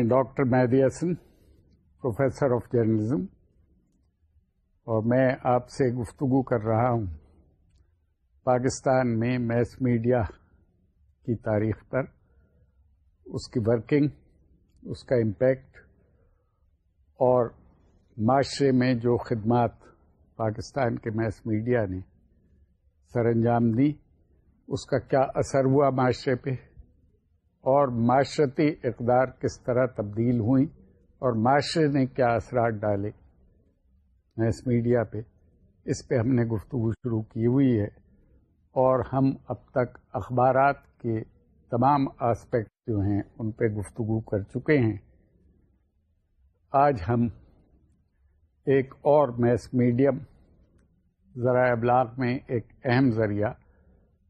میں doctor Mehdi Hassan, professor of journalism, اور میں آپ سے گفتگو کر رہا ہوں۔ پاکستان میں میس میڈیا کی تاریخ پر، اس کی ورکنگ، اس کا امپیکٹ، اور معاشرے میں جو خدمات پاکستان کے میس میڈیا نے سر انجام دی، اس کا کیا اثر ہوا معاشرے پہ؟ اور معاشرتی اقدار کس طرح تبدیل ہوئیں اور معاشرے نے کیا اثرات ڈالے۔ میس میڈیا پہ اس پہ ہم نے گفتگو شروع کی ہوئی ہے اور ہم اب تک اخبارات کے تمام آسپیکٹ جو ہیں ان پہ گفتگو کر چکے ہیں۔ آج ہم ایک اور میس میڈیم ذرائع ابلاغ میں ایک اہم ذریعہ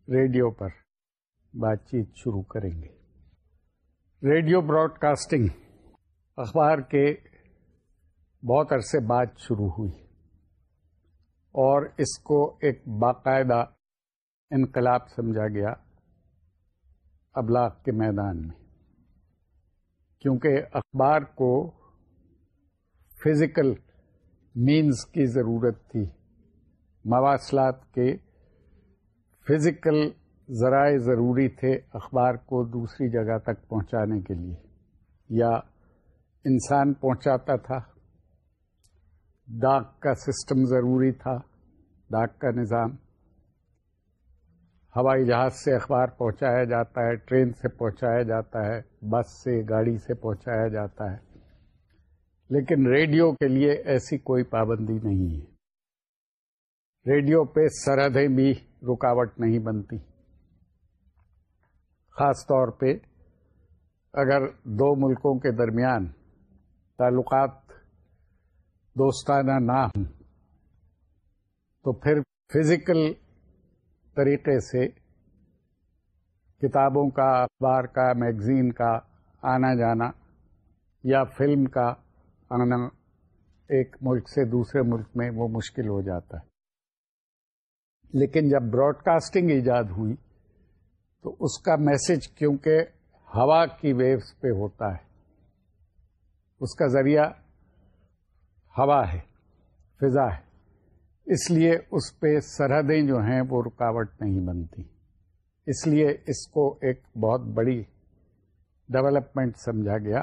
ریڈیو پر بات چیت شروع کریں گے۔ ریڈیو براڈ کاسٹنگ اخبار کے بہت عرصے بعد شروع ہوئی اور اس کو ایک باقاعدہ انقلاب سمجھا گیا ابلاغ کے میدان میں، کیونکہ اخبار کو فزیکل مینز کی ضرورت تھی، مواصلات کے فزیکل ذرائع ضروری تھے اخبار کو دوسری جگہ تک پہنچانے کے لیے۔ یا انسان پہنچاتا تھا ڈاک کا سسٹم ضروری تھا ڈاک کا نظام۔ ہوائی جہاز سے اخبار پہنچایا جاتا ہے، ٹرین سے پہنچایا جاتا ہے، بس سے، گاڑی سے پہنچایا جاتا ہے۔ لیکن ریڈیو کے لیے ایسی کوئی پابندی نہیں ہے۔ ریڈیو پہ سرحدیں بھی رکاوٹ نہیں بنتی۔ خاص طور پہ اگر دو ملکوں کے درمیان تعلقات دوستانہ نہ ہوں، تو پھر فزیکل طریقے سے کتابوں کا، اخبار کا، میگزین کا، آنا جانا یا فلم کا آنا ایک ملک سے دوسرے ملک میں وہ مشکل ہو جاتا ہے۔ لیکن جب براڈ کاسٹنگ ایجاد ہوئی تو اس کا میسج کیونکہ ہوا کی ویوز پہ ہوتا ہے۔ اس کا ذریعہ ہوا ہے، فضا ہے۔ اس لیے اس پہ سرحدیں جو ہیں وہ رکاوٹ نہیں بنتی۔ اس لیے اس کو ایک بہت بڑی ڈیولپمنٹ سمجھا گیا۔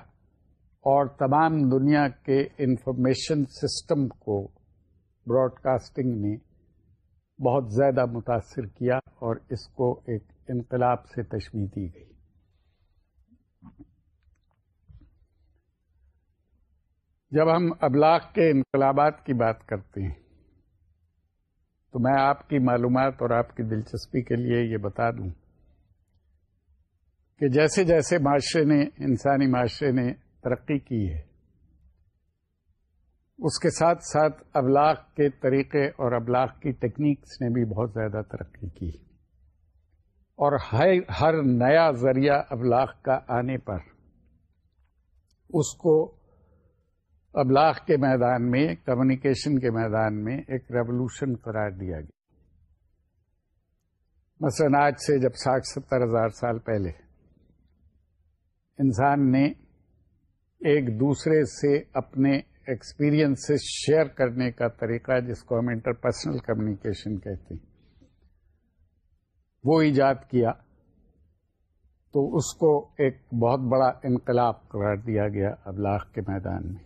اور تمام دنیا کے انفارمیشن سسٹم کو براڈ کاسٹنگ نے بہت زیادہ متاثر کیا اور اس کو ایک انقلاب سے تشویح دی گئی۔ جب ہم ابلاغ کے انقلابات کی بات کرتے ہیں، تو میں آپ کی معلومات اور آپ کی دلچسپی کے لیے یہ بتا دوں کہ جیسے جیسے معاشرے نے، انسانی معاشرے نے ترقی کی ہے، اس کے ساتھ ساتھ ابلاغ کے طریقے اور ابلاغ کی ٹیکنیکس نے بھی بہت زیادہ ترقی کی۔ اور ہر نیا ذریعہ ابلاغ کا آنے پر۔ اس کو ابلاغ کے میدان میں کمیونیکیشن کے میدان میں ایک ریولوشن قرار دیا گیا۔ مثلا آج سے جب ساٹھ ستر ہزار سال پہلے انسان نے ایک دوسرے سے اپنے ایکسپیرئنس شیئر کرنے کا طریقہ، جس کو ہم انٹرپرسنل کمیونیکیشن کہتے ہیں وہ ایجاد کیا تو اس کو ایک بہت بڑا انقلاب قرار دیا گیا ابلاغ کے میدان میں۔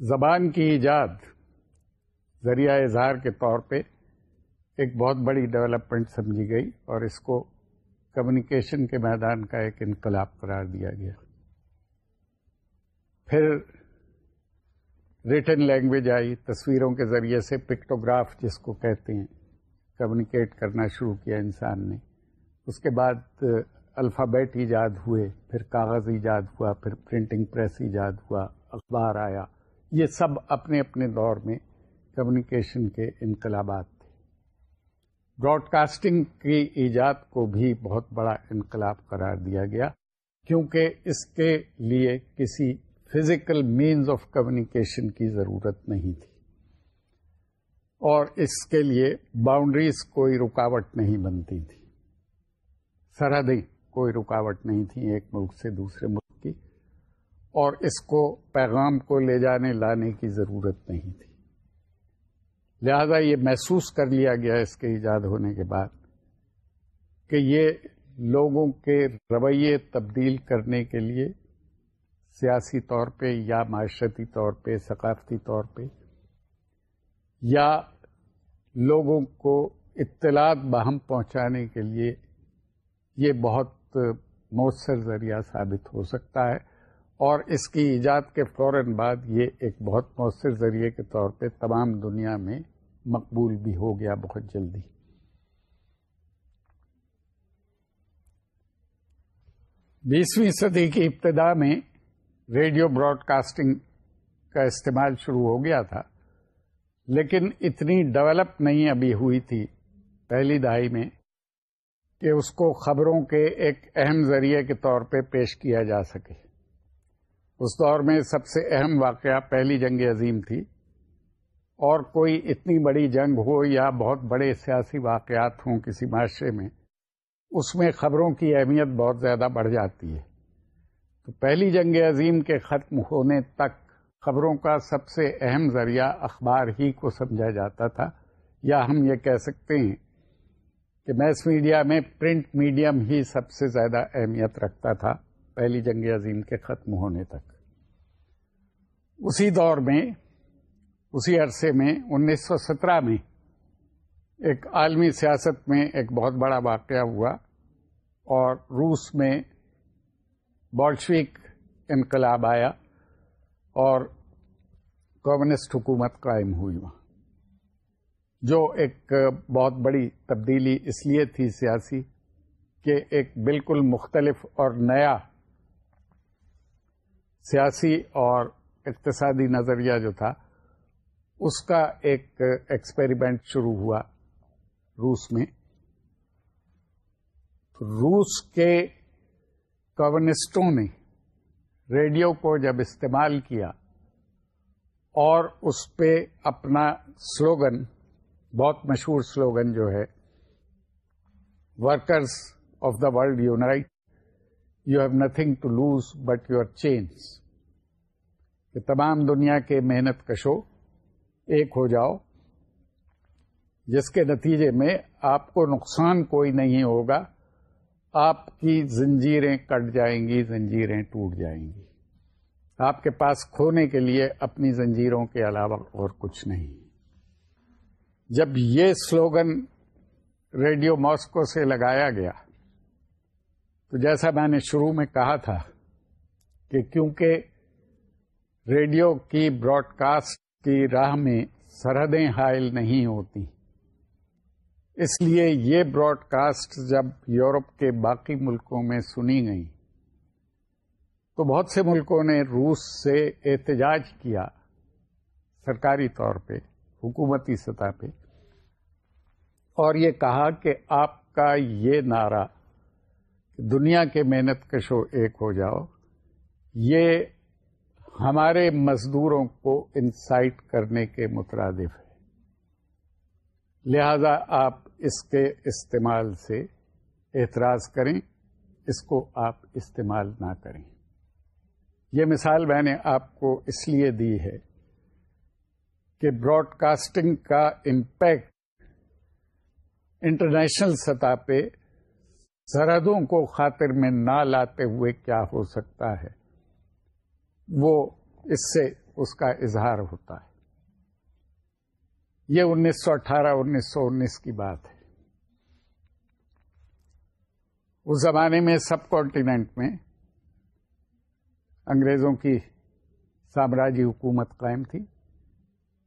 زبان کی ایجاد ذریعہ اظہار کے طور پہ ایک بہت بڑی ڈیولپمنٹ سمجھی گئی اور اس کو کمیونیکیشن کے میدان کا ایک انقلاب قرار دیا گیا۔ پھر ریٹن لینگویج آئی، تصویروں کے ذریعے سے پکٹوگراف جس کو کہتے ہیں کمیونیکیٹ کرنا شروع کیا انسان نے۔ اس کے بعد الفابیٹ ایجاد ہوئے، پھر کاغذ ایجاد ہوا، پھر پرنٹنگ پریس ایجاد ہوا، اخبار آیا۔ یہ سب اپنے اپنے دور میں کمیونیکیشن کے انقلابات تھے۔ براڈ کاسٹنگ کی ایجاد کو بھی بہت بڑا انقلاب قرار دیا گیا، کیونکہ اس کے لیے کسی فزیکل مینز آف کمیونیکیشن کی ضرورت نہیں تھی۔ اور اس کے لیے باؤنڈریز کوئی رکاوٹ نہیں بنتی تھی۔ سرحدیں کوئی رکاوٹ نہیں تھی ایک ملک سے دوسرے ملک کی۔ اور اس کو پیغام کو لے جانے لانے کی ضرورت نہیں تھی۔ لہذا یہ محسوس کر لیا گیا اس کے ایجاد ہونے کے بعد کہ یہ لوگوں کے رویے تبدیل کرنے کے لیے سیاسی طور پہ یا معاشرتی طور پہ، ثقافتی طور پہ، یا لوگوں کو اطلاعات باہم پہنچانے کے لیے یہ بہت مؤثر ذریعہ ثابت ہو سکتا ہے۔ اور اس کی ایجاد کے فوراً بعد یہ ایک بہت مؤثر ذریعے کے طور پہ تمام دنیا میں مقبول بھی ہو گیا بہت جلدی۔ بیسویں صدی کی ابتدا میں ریڈیو براڈ کاسٹنگ کا استعمال شروع ہو گیا تھا، لیکن اتنی ڈیولپ نہیں ابھی ہوئی تھی پہلی دہائی میں کہ اس کو خبروں کے ایک اہم ذریعے کے طور پہ پیش کیا جا سکے۔ اس دور میں سب سے اہم واقعہ پہلی جنگ عظیم تھی، اور کوئی اتنی بڑی جنگ ہو یا بہت بڑے سیاسی واقعات ہوں کسی معاشرے میں، اس میں خبروں کی اہمیت بہت زیادہ بڑھ جاتی ہے۔ تو پہلی جنگ عظیم کے ختم ہونے تک خبروں کا سب سے اہم ذریعہ اخبار ہی کو سمجھا جاتا تھا۔ یا ہم یہ کہہ سکتے ہیں کہ میس میڈیا میں پرنٹ میڈیم ہی سب سے زیادہ اہمیت رکھتا تھا پہلی جنگ عظیم کے ختم ہونے تک۔ اسی دور میں، اسی عرصے میں، انیس سو سترہ میں ایک عالمی سیاست میں ایک بہت بڑا واقعہ ہوا اور روس میں بولشوک انقلاب آیا اور کمیونسٹ حکومت قائم ہوئی وہاں، جو ایک بہت بڑی تبدیلی اس لیے تھی سیاسی کہ ایک بالکل مختلف اور نیا سیاسی اور اقتصادی نظریہ جو تھا، اس کا ایک ایکسپیریمنٹ شروع ہوا روس میں۔ روس کے کمیونسٹوں نے ریڈیو کو جب استعمال کیا اور اس پہ اپنا سلوگن، بہت مشہور سلوگن جو ہے workers of the world unite you have nothing to lose but your chains کہ تمام دنیا کے محنت کشو ایک ہو جاؤ، جس کے نتیجے میں آپ کو نقصان کوئی نہیں ہوگا۔ آپ کی زنجیریں کٹ جائیں گی، زنجیریں ٹوٹ جائیں گی۔ آپ کے پاس کھونے کے لیے اپنی زنجیروں کے علاوہ اور کچھ نہیں۔ جب یہ سلوگن ریڈیو ماسکو سے لگایا گیا، تو جیسا میں نے شروع میں کہا تھا کہ کیونکہ ریڈیو کی براڈ کاسٹ کی راہ میں سرحدیں حائل نہیں ہوتی اس لیے یہ براڈ کاسٹ جب یورپ کے باقی ملکوں میں سنی گئی تو بہت سے ملکوں نے روس سے احتجاج کیا سرکاری طور پہ، حکومتی سطح پہ۔ اور یہ کہا کہ آپ کا یہ نعرہ، دنیا کے محنت کشو ایک ہو جاؤ، یہ ہمارے مزدوروں کو انسائٹ کرنے کے مترادف ہے۔ لہذا آپ اس کے استعمال سے اعتراض کریں، اس کو آپ استعمال نہ کریں۔ یہ مثال میں نے آپ کو اس لیے دی ہے کہ براڈ کاسٹنگ کا امپیکٹ انٹرنیشنل سطح پہ سرحدوں کو خاطر میں نہ لاتے ہوئے کیا ہو سکتا ہے، وہ اس سے اس کا اظہار ہوتا ہے۔ یہ انیس سو اٹھارہ، انیس سو انیس کی بات ہے۔ اس زمانے میں سب کانٹیننٹ میں انگریزوں کی سامراجی حکومت قائم تھی۔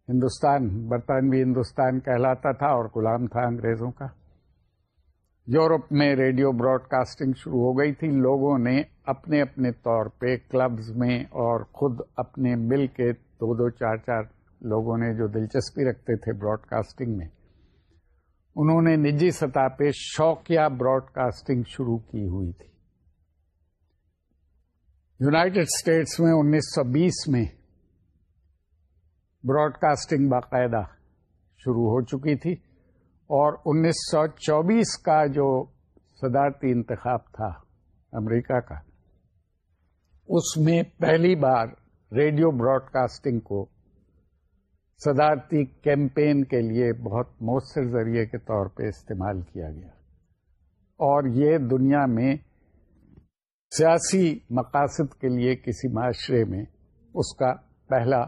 ہندوستان، برطانوی ہندوستان کہلاتا تھا اور غلام تھا انگریزوں کا۔ یورپ میں ریڈیو براڈ کاسٹنگ شروع ہو گئی تھی۔ لوگوں نے اپنے اپنے طور پہ کلبز میں اور خود اپنے مل کے دو دو چار چار لوگوں نے جو دلچسپی رکھتے تھے براڈ کاسٹنگ میں، انہوں نے نجی سطح پہ شوقیہ براڈ کاسٹنگ شروع کی ہوئی تھی۔ یونائٹڈ اسٹیٹس میں انیس سو بیس میں براڈ کاسٹنگ باقاعدہ شروع ہو چکی تھی اور انیس سو چوبیس کا جو صدارتی انتخاب تھا امریکہ کا، اس میں پہلی بار ریڈیو براڈ کاسٹنگ کو صدارتی کیمپین کے لیے بہت مؤثر ذریعے کے طور پہ استعمال کیا گیا۔ اور یہ دنیا میں سیاسی مقاصد کے لیے کسی معاشرے میں اس کا پہلا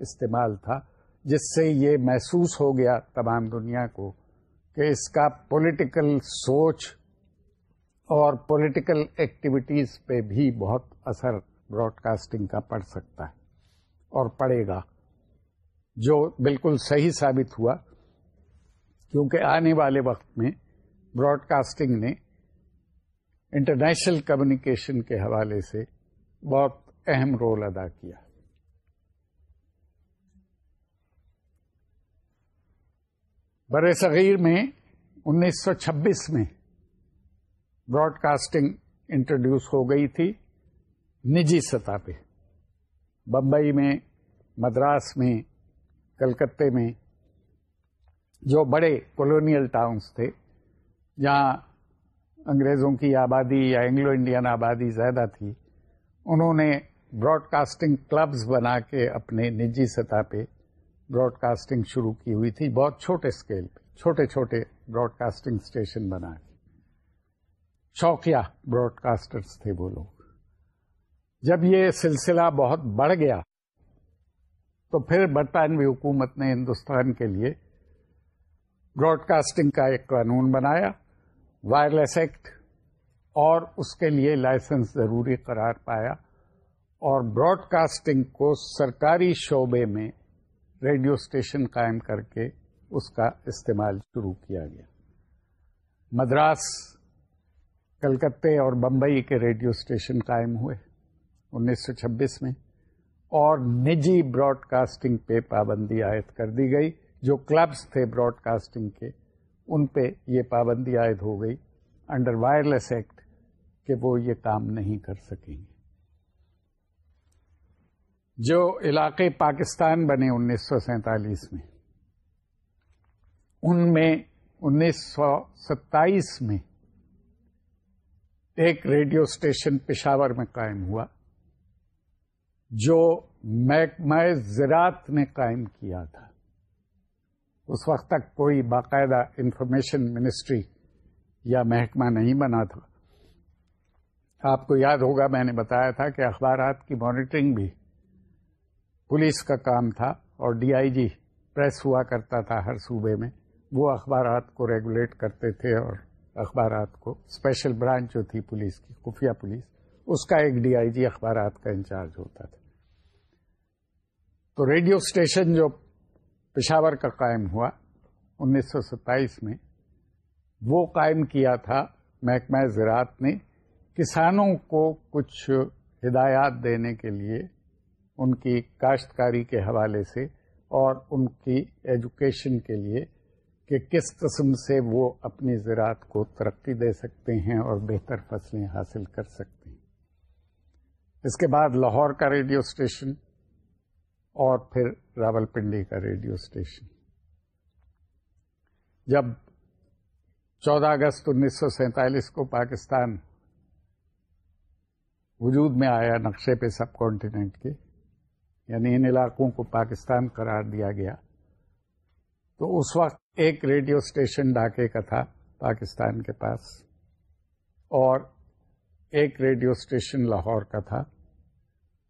استعمال تھا، جس سے یہ محسوس ہو گیا تمام دنیا کو کہ اس کا پولیٹیکل سوچ اور پولیٹیکل ایکٹیویٹیز پہ بھی بہت اثر براڈ کاسٹنگ کا پڑ سکتا ہے اور پڑے گا۔ جو بالکل صحیح ثابت ہوا، کیونکہ آنے والے وقت میں براڈ کاسٹنگ نے انٹرنیشنل کمیونیکیشن کے حوالے سے بہت اہم رول ادا کیا۔ بر صغیر میں انیس سو چھبیس میں براڈ کاسٹنگ انٹروڈیوس ہو گئی تھی نجی سطح پہ۔ بمبئی میں، مدراس میں کلکتے میں جو بڑے کولونیل ٹاؤنس تھے، جہاں انگریزوں کی آبادی یا انگلو انڈین آبادی زیادہ تھی، انہوں نے براڈ کاسٹنگ کلبز بنا کے اپنے نجی سطح پہ براڈ کاسٹنگ شروع کی ہوئی تھی، بہت چھوٹے اسکیل پہ، چھوٹے چھوٹے براڈ کاسٹنگ اسٹیشن بنا کے۔ شوقیہ براڈ کاسٹرس تھے وہ لوگ۔ جب یہ سلسلہ بہت بڑھ گیا تو پھر برطانوی حکومت نے ہندوستان کے لیے براڈ کاسٹنگ کا ایک قانون بنایا وائرلیس ایکٹ اور اس کے لیے لائسنس ضروری قرار پایا اور براڈ کاسٹنگ کو سرکاری شعبے میں ریڈیو اسٹیشن قائم کر کے اس کا استعمال شروع کیا گیا۔ مدراس کلکتے اور بمبئی کے ریڈیو اسٹیشن قائم ہوئے۔ انیس سو چھبیس میں اور نجی براڈ کاسٹنگ پہ پابندی عائد کر دی گئی۔ جو کلبس تھے براڈ کاسٹنگ کے، ان پہ یہ پابندی عائد ہو گئی۔ انڈر وائرلیس ایکٹ کہ وہ یہ کام نہیں کر سکیں گے۔ جو علاقے پاکستان بنے انیس سو سینتالیس میں، ان میں انیس سو ستائیس میں ایک ریڈیو اسٹیشن پشاور میں قائم ہوا۔ جو محکمہ زراعت نے قائم کیا تھا۔ اس وقت تک کوئی باقاعدہ انفارمیشن منسٹری یا محکمہ نہیں بنا تھا۔ آپ کو یاد ہوگا میں نے بتایا تھا کہ اخبارات کی مانیٹرنگ بھی پولیس کا کام تھا اور ڈی آئی جی پریس ہوا کرتا تھا ہر صوبے میں۔ وہ اخبارات کو ریگولیٹ کرتے تھے اور اخبارات کو اسپیشل برانچ جو تھی پولیس کی، خفیہ پولیس، اس کا ایک ڈی آئی جی اخبارات کا انچارج ہوتا تھا۔ تو ریڈیو اسٹیشن جو پشاور کا قائم ہوا، انیس سو ستائیس میں، وہ قائم کیا تھا محکمہ زراعت نے کسانوں کو کچھ ہدایات دینے کے لیے ان کی کاشتکاری کے حوالے سے اور ان کی ایجوکیشن کے لیے کہ کس قسم سے وہ اپنی زراعت کو ترقی دے سکتے ہیں اور بہتر فصلیں حاصل کر سکتے ہیں۔ اس کے بعد لاہور کا ریڈیو اسٹیشن اور پھر راول پنڈی کا ریڈیو اسٹیشن۔ جب چودہ اگست انیس سو سینتالیس کو پاکستان وجود میں آیا نقشے پہ سب کانٹیننٹ کے یعنی ان علاقوں کو پاکستان قرار دیا گیا، تو اس وقت ایک ریڈیو اسٹیشن ڈاکے کا تھا پاکستان کے پاس، اور ایک ریڈیو اسٹیشن لاہور کا تھا۔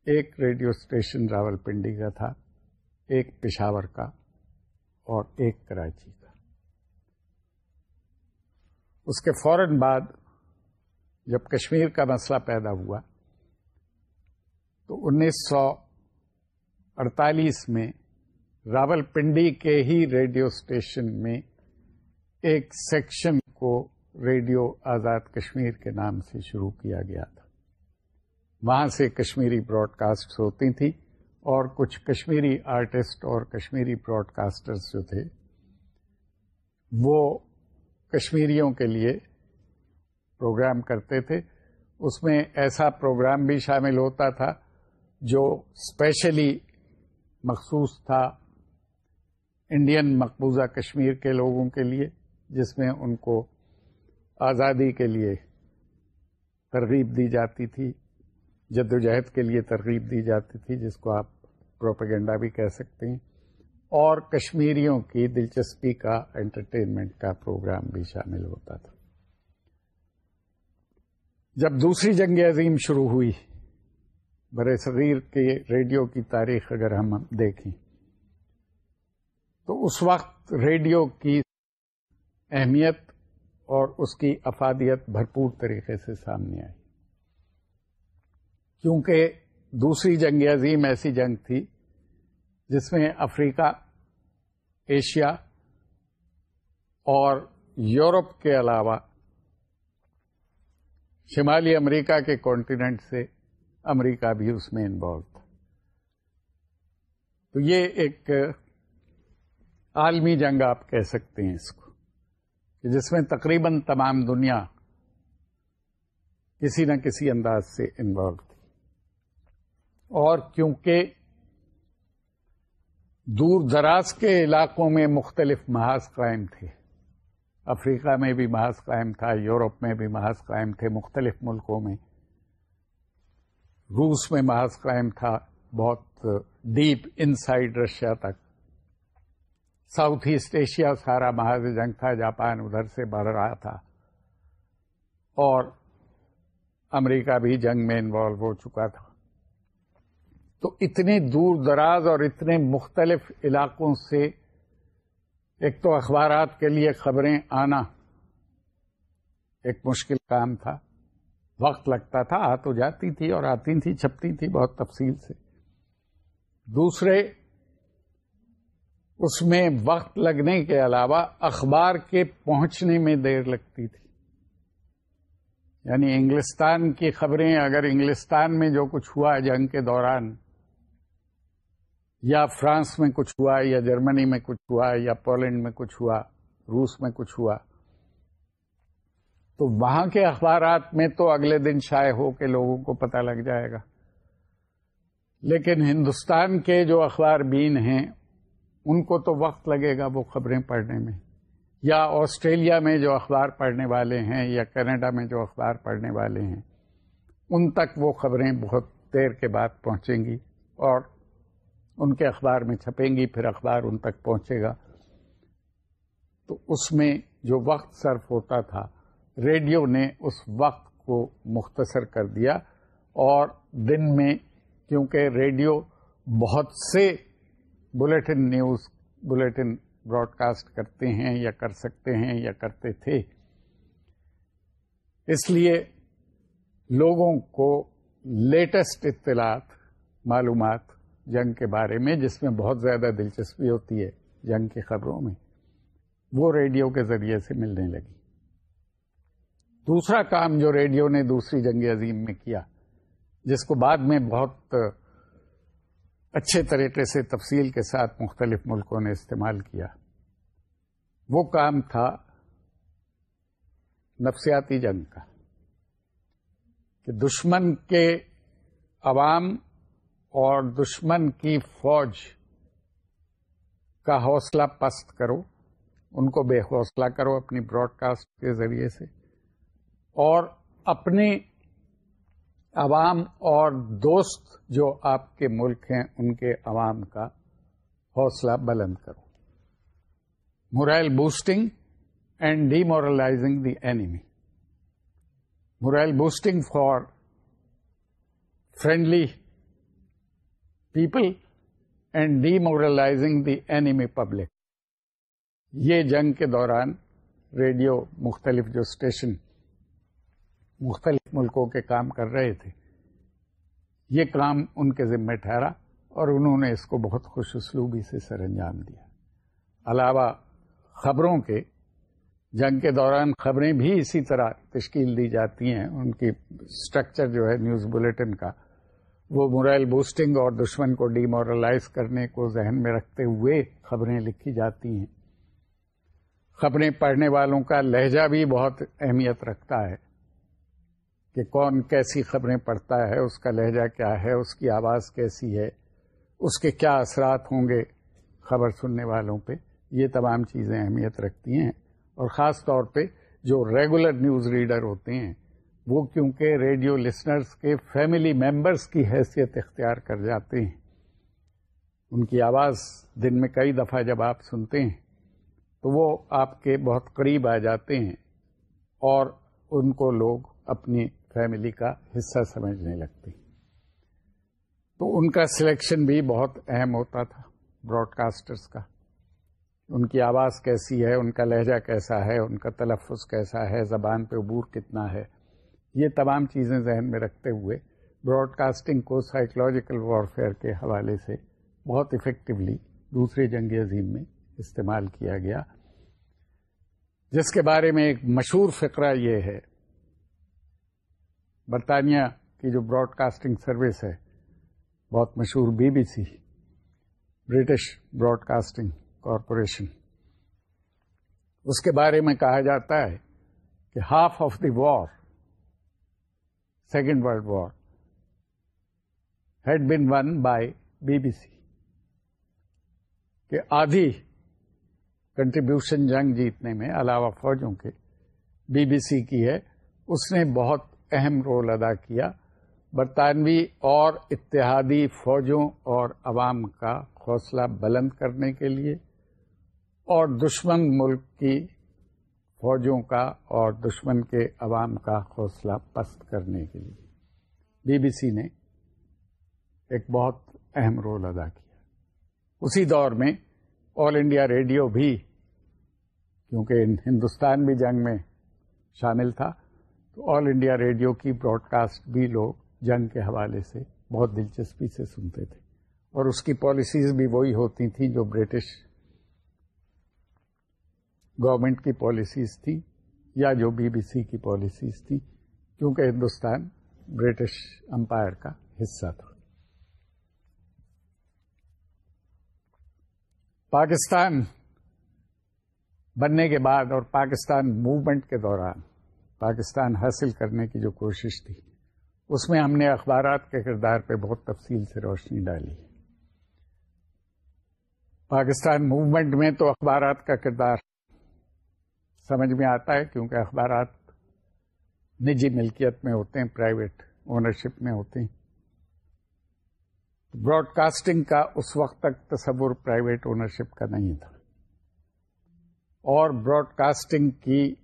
ایک ریڈیو اسٹیشن راول پنڈی کا تھا، ایک پشاور کا اور ایک کراچی کا۔ اس کے فوراً بعد جب کشمیر کا مسئلہ پیدا ہوا، تو انیس سو اڑتالیس میں راول پنڈی کے ہی ریڈیو اسٹیشن میں ایک سیکشن کو ریڈیو آزاد کشمیر کے نام سے شروع کیا گیا تھا۔ وہاں سے کشمیری براڈ کاسٹ ہوتی تھیں اور کچھ کشمیری آرٹسٹ اور کشمیری براڈ کاسٹرس جو تھے، وہ کشمیریوں کے لیے پروگرام کرتے تھے۔ اس میں ایسا پروگرام بھی شامل ہوتا تھا جو اسپیشلی مخصوص تھا انڈین مقبوضہ کشمیر کے لوگوں کے لیے، جس میں ان کو آزادی کے لیے ترغیب دی جاتی تھی۔ جدوجہد کے لیے ترغیب دی جاتی تھی، جس کو آپ پروپیگنڈا بھی کہہ سکتے ہیں۔ اور کشمیریوں کی دلچسپی کا انٹرٹینمنٹ کا پروگرام بھی شامل ہوتا تھا۔ جب دوسری جنگ عظیم شروع ہوئی بر صغیر کے ریڈیو کی تاریخ اگر ہم دیکھیں، تو اس وقت ریڈیو کی اہمیت اور اس کی افادیت بھرپور طریقے سے سامنے آئی۔ کیونکہ دوسری جنگ عظیم ایسی جنگ تھی جس میں افریقہ، ایشیا اور یورپ کے علاوہ شمالی امریکہ کے کانٹیننٹ سے امریکہ بھی اس میں انوالو تھا۔ تو یہ ایک عالمی جنگ آپ کہہ سکتے ہیں اس کو کہ جس میں تقریباً تمام دنیا کسی نہ کسی انداز سے انوالو اور کیونکہ دور دراز کے علاقوں میں مختلف محاذ قائم تھے۔ افریقہ میں بھی محاذ قائم تھا، یورپ میں بھی محاذ قائم تھے، مختلف ملکوں میں۔ روس میں محاذ قائم تھا، بہت ڈیپ ان سائڈ رشیا تک۔ ساؤتھ ایسٹ ایشیا سارا محاذ جنگ تھا، جاپان ادھر سے بڑھ رہا تھا۔ اور امریکہ بھی جنگ میں انوالو ہو چکا تھا۔ تو اتنے دور دراز اور اتنے مختلف علاقوں سے ایک تو اخبارات کے لیے خبریں آنا ایک مشکل کام تھا۔ وقت لگتا تھا، آ تو جاتی تھی اور آتی تھی، چھپتی تھی بہت تفصیل سے۔ دوسرے، اس میں وقت لگنے کے علاوہ اخبار کے پہنچنے میں دیر لگتی تھی۔ یعنی انگلستان کی خبریں، اگر انگلستان میں جو کچھ ہوا جنگ کے دوران یا فرانس میں کچھ ہوا، یا جرمنی میں کچھ ہوا، یا پولینڈ میں کچھ ہوا، روس میں کچھ ہوا۔ تو وہاں کے اخبارات میں تو اگلے دن شائع ہو کے لوگوں کو پتہ لگ جائے گا۔ لیکن ہندوستان کے جو اخبار بین ہیں، ان کو تو وقت لگے گا وہ خبریں پڑھنے میں۔ یا آسٹریلیا میں جو اخبار پڑھنے والے ہیں، یا کینیڈا میں جو اخبار پڑھنے والے ہیں، ان تک وہ خبریں بہت دیر کے بعد پہنچیں گی اور ان کے اخبار میں چھپیں گی، پھر اخبار ان تک پہنچے گا۔ تو اس میں جو وقت صرف ہوتا تھا، ریڈیو نے اس وقت کو مختصر کر دیا۔ اور دن میں، کیونکہ ریڈیو بہت سے bulletin news, bulletin broadcast کرتے ہیں یا کر سکتے ہیں یا کرتے تھے۔ اس لیے لوگوں کو لیٹسٹ اطلاعات، معلومات جنگ کے بارے میں، جس میں بہت زیادہ دلچسپی ہوتی ہے جنگ کی خبروں میں، وہ ریڈیو کے ذریعے سے ملنے لگی۔ دوسرا کام جو ریڈیو نے دوسری جنگ عظیم میں کیا، جس کو بعد میں بہت اچھے طریقے سے تفصیل کے ساتھ مختلف ملکوں نے استعمال کیا، وہ کام تھا نفسیاتی جنگ کا، کہ دشمن کے عوام اور دشمن کی فوج کا حوصلہ پست کرو، ان کو بے حوصلہ کرو اپنی براڈ کاسٹ کے ذریعے سے، اور اپنے عوام اور دوست جو آپ کے ملک ہیں، ان کے عوام کا حوصلہ بلند کرو۔ Morale boosting and demoralizing the enemy morale boosting for friendly people and demoralizing the enemy public یہ جنگ کے دوران ریڈیو مختلف جو اسٹیشن مختلف ملکوں کے کام کر رہے تھے، یہ کام ان کے ذمے ٹھہرا اور انہوں نے اس کو بہت خوش اسلوبی سے سر انجام دیا۔ علاوہ خبروں کے، جنگ کے دوران خبریں بھی اسی طرح تشکیل دی جاتی ہیں، ان کی اسٹرکچر جو ہے نیوز بلیٹن کا وہ مرائل بوسٹنگ اور دشمن کو ڈی مورلائز کرنے کو ذہن میں رکھتے ہوئے خبریں لکھی جاتی ہیں۔ خبریں پڑھنے والوں کا لہجہ بھی بہت اہمیت رکھتا ہے کہ کون کیسی خبریں پڑھتا ہے، اس کا لہجہ کیا ہے، اس کی آواز کیسی ہے، اس کے کیا اثرات ہوں گے خبر سننے والوں پہ۔ یہ تمام چیزیں اہمیت رکھتی ہیں اور خاص طور پہ جو ریگولر نیوز ریڈر ہوتے ہیں۔ وہ کیونکہ ریڈیو لسنرز کے فیملی ممبرس کی حیثیت اختیار کر جاتے ہیں۔ ان کی آواز دن میں کئی دفعہ جب آپ سنتے ہیں تو وہ آپ کے بہت قریب آ جاتے ہیں اور ان کو لوگ اپنی فیملی کا حصہ سمجھنے لگتے ہیں۔ تو ان کا سلیکشن بھی بہت اہم ہوتا تھا براڈ کاسٹرس کا۔ ان کی آواز کیسی ہے، ان کا لہجہ کیسا ہے، ان کا تلفظ کیسا ہے، زبان پہ عبور کتنا ہے یہ تمام چیزیں ذہن میں رکھتے ہوئے براڈ کاسٹنگ کو سائیکولوجیکل وارفیئر کے حوالے سے بہت افیکٹولی دوسری جنگ عظیم میں استعمال کیا گیا۔ جس کے بارے میں ایک مشہور فقرہ یہ ہے۔ برطانیہ کی جو براڈ کاسٹنگ سروس ہے، بہت مشہور B B C British broadcasting corporation اس کے بارے میں کہا جاتا ہے کہ half of the war second world war had been won by B B C کہ آدھی کنٹریبیوشن جنگ جیتنے میں علاوہ فوجوں کے بی بی سی کی ہے، اس نے بہت اہم رول ادا کیا۔ برطانوی اور اتحادی فوجوں اور عوام کا حوصلہ بلند کرنے کے لیے اور دشمن ملک کی فوجوں کا اور دشمن کے عوام کا حوصلہ پست کرنے کے لیے۔ بی بی سی نے ایک بہت اہم رول ادا کیا۔ اسی دور میں آل انڈیا ریڈیو بھی، کیونکہ ہندوستان بھی جنگ میں شامل تھا، تو آل انڈیا ریڈیو کی براڈ کاسٹ بھی لوگ جنگ کے حوالے سے بہت دلچسپی سے سنتے تھے۔ اور اس کی پالیسیز بھی وہی ہوتی تھیں جو برٹش گورنمنٹ کی پالیسیز تھی یا جو بی بی سی کی پالیسیز تھی کیونکہ ہندوستان برٹش امپائر کا حصہ تھا۔ پاکستان بننے کے بعد اور پاکستان موومنٹ کے دوران، پاکستان حاصل کرنے کی جو کوشش تھی، اس میں ہم نے اخبارات کے کردار پہ بہت تفصیل سے روشنی ڈالی۔ پاکستان موومنٹ میں تو اخبارات کا کردار سمجھ میں آتا ہے کیونکہ اخبارات نجی ملکیت میں ہوتے ہیں پرائیویٹ اونرشپ میں ہوتے ہیں۔ براڈ کاسٹنگ کا اس وقت تک تصور پرائیویٹ اونرشپ کا نہیں تھا۔ اور براڈ کاسٹنگ کی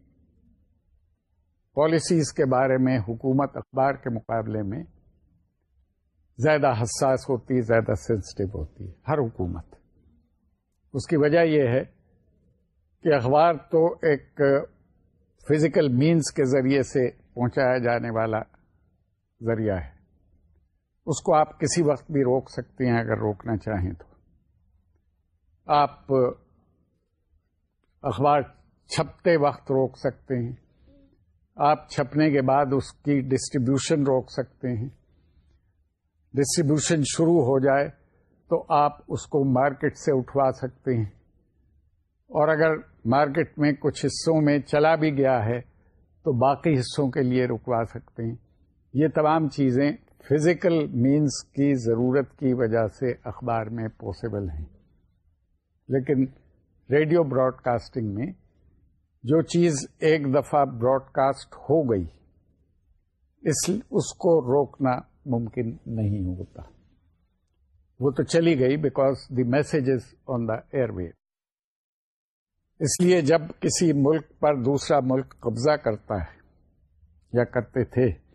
پالیسیز کے بارے میں، حکومت اخبار کے مقابلے میں زیادہ حساس ہوتی، زیادہ سینسٹو ہوتی ہے ہر حکومت۔ اس کی وجہ یہ ہے کہ اخبار تو ایک فزیکل مینز کے ذریعے سے پہنچایا جانے والا ذریعہ ہے۔ اس کو آپ کسی وقت بھی روک سکتے ہیں اگر روکنا چاہیں تو۔ آپ اخبار چھپتے وقت روک سکتے ہیں۔ آپ چھپنے کے بعد اس کی ڈسٹریبیوشن روک سکتے ہیں۔ ڈسٹریبیوشن شروع ہو جائے تو آپ اس کو مارکیٹ سے اٹھوا سکتے ہیں۔ اور اگر مارکیٹ میں کچھ حصوں میں چلا بھی گیا ہے تو باقی حصوں کے لیے رکوا سکتے ہیں۔ یہ تمام چیزیں فزیکل مینس کی ضرورت کی وجہ سے اخبار میں پاسبل ہیں۔ لیکن ریڈیو براڈ کاسٹنگ میں جو چیز ایک دفعہ براڈ کاسٹ ہو گئی، اس اس کو روکنا ممکن نہیں ہوتا۔ وہ تو چلی گئی because the messages on the airwaves اس لیے جب کسی ملک پر دوسرا ملک قبضہ کرتا ہے یا کرتے تھے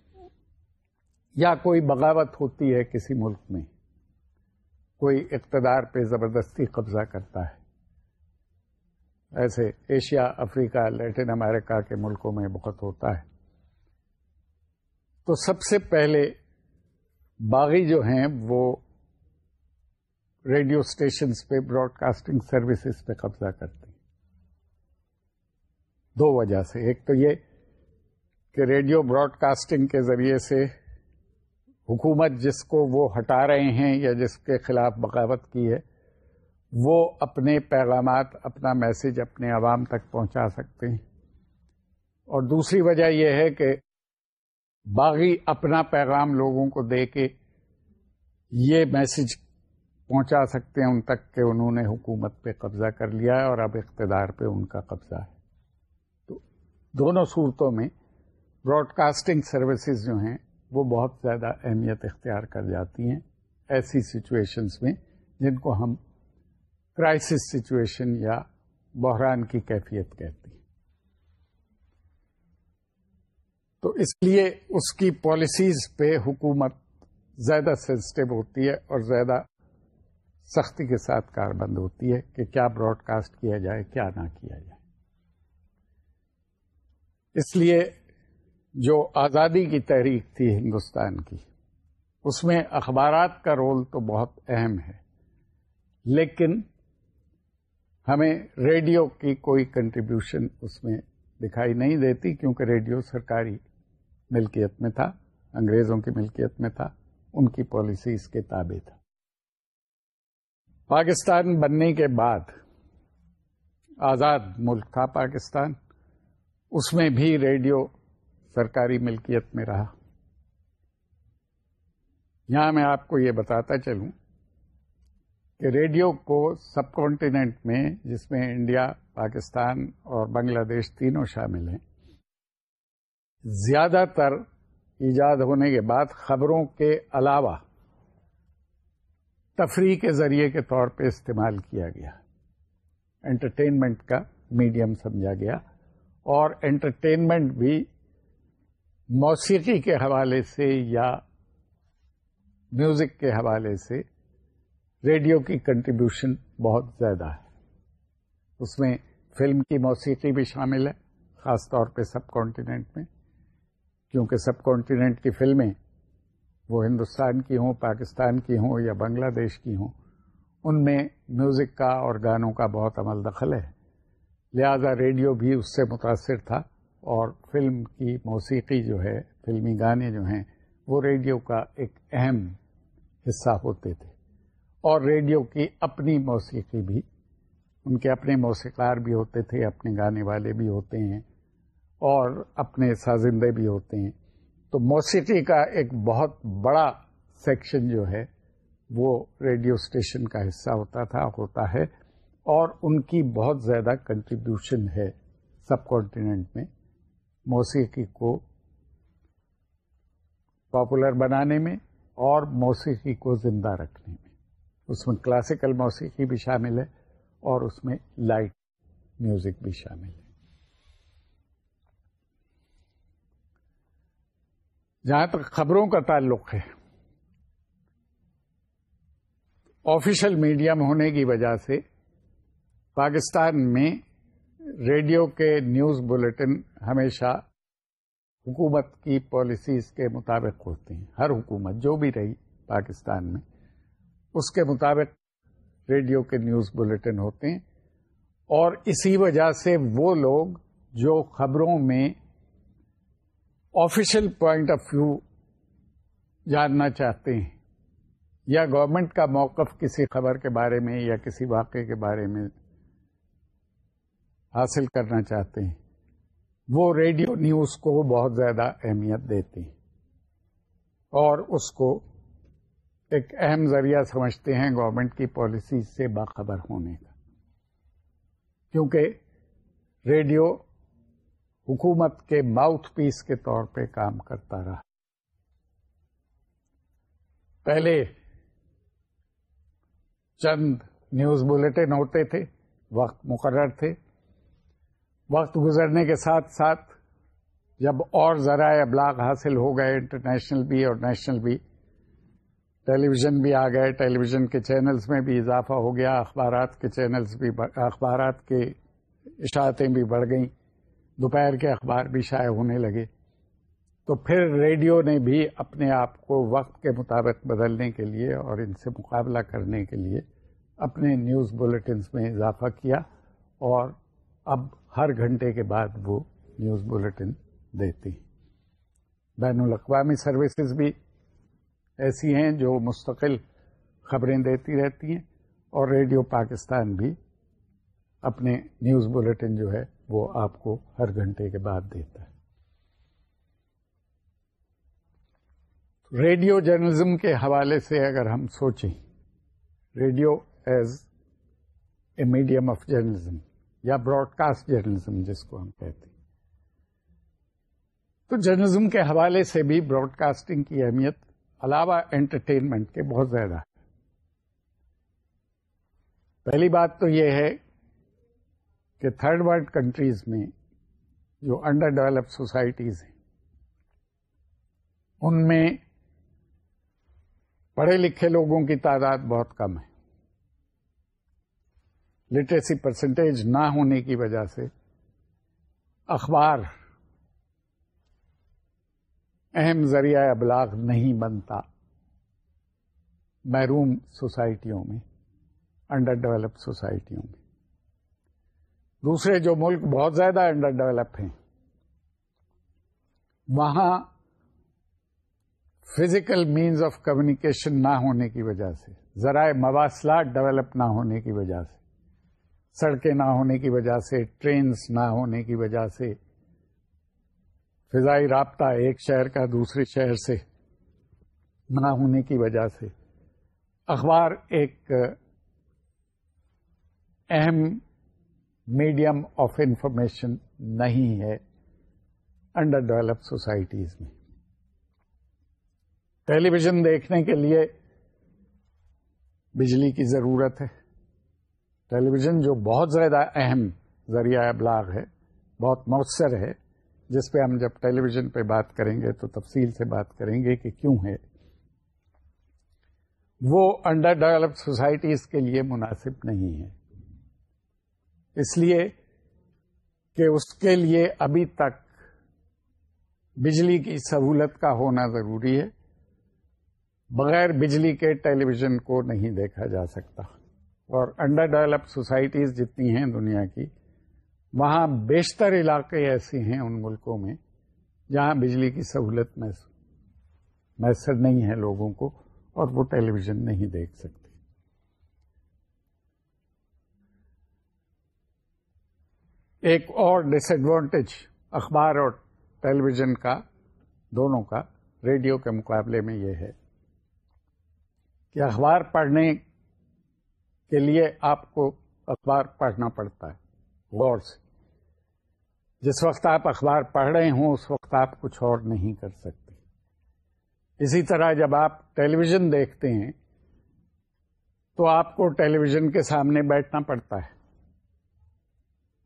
یا کوئی بغاوت ہوتی ہے کسی ملک میں، کوئی اقتدار پہ زبردستی قبضہ کرتا ہے۔ ایسے ایشیا، افریقہ، لیٹن امریکہ کے ملکوں میں بہت ہوتا ہے۔ تو سب سے پہلے باغی جو ہیں وہ ریڈیو اسٹیشنس پہ براڈ کاسٹنگ سروسز پہ قبضہ کرتے ہیں۔ دو وجہ سے۔ ایک تو یہ کہ ریڈیو براڈ کاسٹنگ کے ذریعے سے حکومت جس کو وہ ہٹا رہے ہیں یا جس کے خلاف بغاوت کی ہے، وہ اپنے پیغامات، اپنا میسج اپنے عوام تک پہنچا سکتے ہیں۔ اور دوسری وجہ یہ ہے کہ باغی اپنا پیغام لوگوں کو دے کے یہ میسج پہنچا سکتے ہیں ان تک کہ انہوں نے حکومت پہ قبضہ کر لیا ہے اور اب اقتدار پہ ان کا قبضہ ہے۔ دونوں صورتوں میں براڈ کاسٹنگ سروسز جو ہیں وہ بہت زیادہ اہمیت اختیار کر جاتی ہیں ایسی سچویشنس میں جن کو ہم کرائسس سچویشن یا بحران کی کیفیت کہتے ہیں۔ تو اس لیے اس کی پالیسیز پہ حکومت زیادہ سینسٹو ہوتی ہے اور زیادہ سختی کے ساتھ کاربند ہوتی ہے کہ کیا براڈ کاسٹ کیا جائے، کیا نہ کیا جائے۔ اس لیے جو آزادی کی تحریک تھی ہندوستان کی، اس میں اخبارات کا رول تو بہت اہم ہے، لیکن ہمیں ریڈیو کی کوئی کنٹریبیوشن اس میں دکھائی نہیں دیتی، کیونکہ ریڈیو سرکاری ملکیت میں تھا، انگریزوں کی ملکیت میں تھا، ان کی پالیسی اس کے تابع تھا۔ پاکستان بننے کے بعد آزاد ملک تھا پاکستان۔ اس میں بھی ریڈیو سرکاری ملکیت میں رہا۔ یہاں میں آپ کو یہ بتاتا چلوں کہ ریڈیو کو سب کانٹیننٹ میں، جس میں انڈیا، پاکستان اور بنگلہ دیش تینوں شامل ہیں، زیادہ تر ایجاد ہونے کے بعد خبروں کے علاوہ تفریح کے ذریعے کے طور پہ استعمال کیا گیا۔ انٹرٹینمنٹ کا میڈیم سمجھا گیا۔ اور انٹرٹینمنٹ بھی موسیقی کے حوالے سے یا میوزک کے حوالے سے ریڈیو کی کنٹریبیوشن بہت زیادہ ہے۔ اس میں فلم کی موسیقی بھی شامل ہے، خاص طور پہ سب کانٹیننٹ میں، کیونکہ سب کانٹیننٹ کی فلمیں وہ ہندوستان کی ہوں، پاکستان کی ہوں یا بنگلہ دیش کی ہوں، ان میں میوزک کا اور گانوں کا بہت عمل دخل ہے۔ لہذا ریڈیو بھی اس سے متاثر تھا اور فلم کی موسیقی جو ہے، فلمی گانے جو ہیں، وہ ریڈیو کا ایک اہم حصہ ہوتے تھے۔ اور ریڈیو کی اپنی موسیقی بھی، ان کے اپنے موسیقار بھی ہوتے تھے، اپنے گانے والے بھی ہوتے ہیں اور اپنے سازندے بھی ہوتے ہیں۔ تو موسیقی کا ایک بہت بڑا سیکشن جو ہے، وہ ریڈیو اسٹیشن کا حصہ ہوتا تھا، ہوتا ہے۔ اور ان کی بہت زیادہ کنٹریبیوشن ہے سب کانٹیننٹ میں، موسیقی کو پاپولر بنانے میں اور موسیقی کو زندہ رکھنے میں۔ اس میں کلاسیکل موسیقی بھی شامل ہے اور اس میں لائٹ میوزک بھی شامل ہے۔ جہاں تک خبروں کا تعلق ہے آفیشل میڈیم ہونے کی وجہ سے پاکستان میں ریڈیو کے نیوز بلٹن ہمیشہ حکومت کی پالیسیز کے مطابق ہوتے ہیں۔ ہر حکومت جو بھی رہی پاکستان میں، اس کے مطابق ریڈیو کے نیوز بلٹن ہوتے ہیں۔ اور اسی وجہ سے وہ لوگ جو خبروں میں آفیشل پوائنٹ آف ویو جاننا چاہتے ہیں، یا گورنمنٹ کا موقف کسی خبر کے بارے میں یا کسی واقعے کے بارے میں حاصل کرنا چاہتے ہیں۔ وہ ریڈیو نیوز کو بہت زیادہ اہمیت دیتے ہیں۔ اور اس کو ایک اہم ذریعہ سمجھتے ہیں گورنمنٹ کی پالیسی سے باخبر ہونے کا۔ کیونکہ ریڈیو حکومت کے ماؤتھ پیس کے طور پہ کام کرتا رہا۔ پہلے چند نیوز بلٹن ہوتے تھے، وقت مقرر تھے۔ وقت گزرنے کے ساتھ ساتھ جب اور ذرائع ابلاغ حاصل ہو گئے، انٹرنیشنل بھی اور نیشنل بھی ٹیلی ویژن بھی آ گئے ٹیلی ویژن کے چینلز میں بھی اضافہ ہو گیا، اخبارات کے چینلز بھی اخبارات کے اشاعتیں بھی بڑھ گئیں، دوپہر کے اخبار بھی شائع ہونے لگے۔ تو پھر ریڈیو نے بھی اپنے آپ کو وقت کے مطابق بدلنے کے لیے اور ان سے مقابلہ کرنے کے لیے اپنے نیوز بلٹنس میں اضافہ کیا اور اب ہر گھنٹے کے بعد وہ نیوز بلٹن دیتی بین الاقوامی سروسز بھی ایسی ہیں جو مستقل خبریں دیتی رہتی ہیں اور ریڈیو پاکستان بھی اپنے نیوز بلٹن جو ہے وہ آپ کو ہر گھنٹے کے بعد دیتا ہے۔ ریڈیو جرنلزم کے حوالے سے اگر ہم سوچیں، radio as a medium of journalism یا براڈ کاسٹ جرنلزم جس کو ہم کہتے ہیں۔ تو جرنلزم کے حوالے سے بھی براڈ کاسٹنگ کی اہمیت علاوہ انٹرٹینمنٹ کے بہت زیادہ ہے۔ پہلی بات تو یہ ہے کہ تھرڈ ورلڈ کنٹریز میں جو انڈر ڈیولپ سوسائٹیز ہیں، ان میں پڑھے لکھے لوگوں کی تعداد بہت کم ہے۔ لٹریسی پرسنٹیج نہ ہونے کی وجہ سے اخبار اہم ذریعہ ابلاغ نہیں بنتا محروم سوسائٹیوں میں انڈر ڈیولپ سوسائٹیوں میں۔ دوسرے جو ملک بہت زیادہ انڈر ڈیولپ ہیں، وہاں فزیکل مینز آف کمیونیکیشن نہ ہونے کی وجہ سے، ذرائع مواصلات ڈیولپ نہ ہونے کی وجہ سے۔ سڑکیں نہ ہونے کی وجہ سے ٹرینس نہ ہونے کی وجہ سے، فضائی رابطہ ایک شہر کا دوسرے شہر سے نہ ہونے کی وجہ سے۔ اخبار ایک اہم میڈیم آف انفارمیشن نہیں ہے انڈر ڈیولپ سوسائٹیز میں۔ ٹیلی ویژن دیکھنے کے لیے بجلی کی ضرورت ہے۔ ٹیلی ویژن جو بہت زیادہ اہم ذریعہ ابلاغ ہے، بہت مؤثر ہے، جس پہ ہم جب ٹیلی ویژن پہ بات کریں گے تو تفصیل سے بات کریں گے کہ کیوں ہے۔ وہ انڈر ڈیولپ سوسائٹیز کے لیے مناسب نہیں ہے۔ اس لیے کہ اس کے لیے ابھی تک بجلی کی سہولت کا ہونا ضروری ہے، بغیر بجلی کے ٹیلی ویژن کو نہیں دیکھا جا سکتا۔ اور انڈر ڈیولپ سوسائٹیز جتنی ہیں دنیا کی، وہاں بیشتر علاقے ایسے ہیں ان ملکوں میں جہاں بجلی کی سہولت میسر نہیں ہے لوگوں کو اور وہ ٹیلی ویژن نہیں دیکھ سکتے۔ ایک اور ڈس ایڈوانٹیج اخبار اور ٹیلی ویژن کا، دونوں کا، ریڈیو کے مقابلے میں یہ ہے کہ اخبار پڑھنے کے لیے آپ کو اخبار پڑھنا پڑتا ہے، غور سے۔ جس وقت آپ اخبار پڑھ رہے ہوں، اس وقت آپ کچھ اور نہیں کر سکتے۔ اسی طرح جب آپ ٹیلی ویژن دیکھتے ہیں، تو آپ کو ٹیلی ویژن کے سامنے بیٹھنا پڑتا ہے۔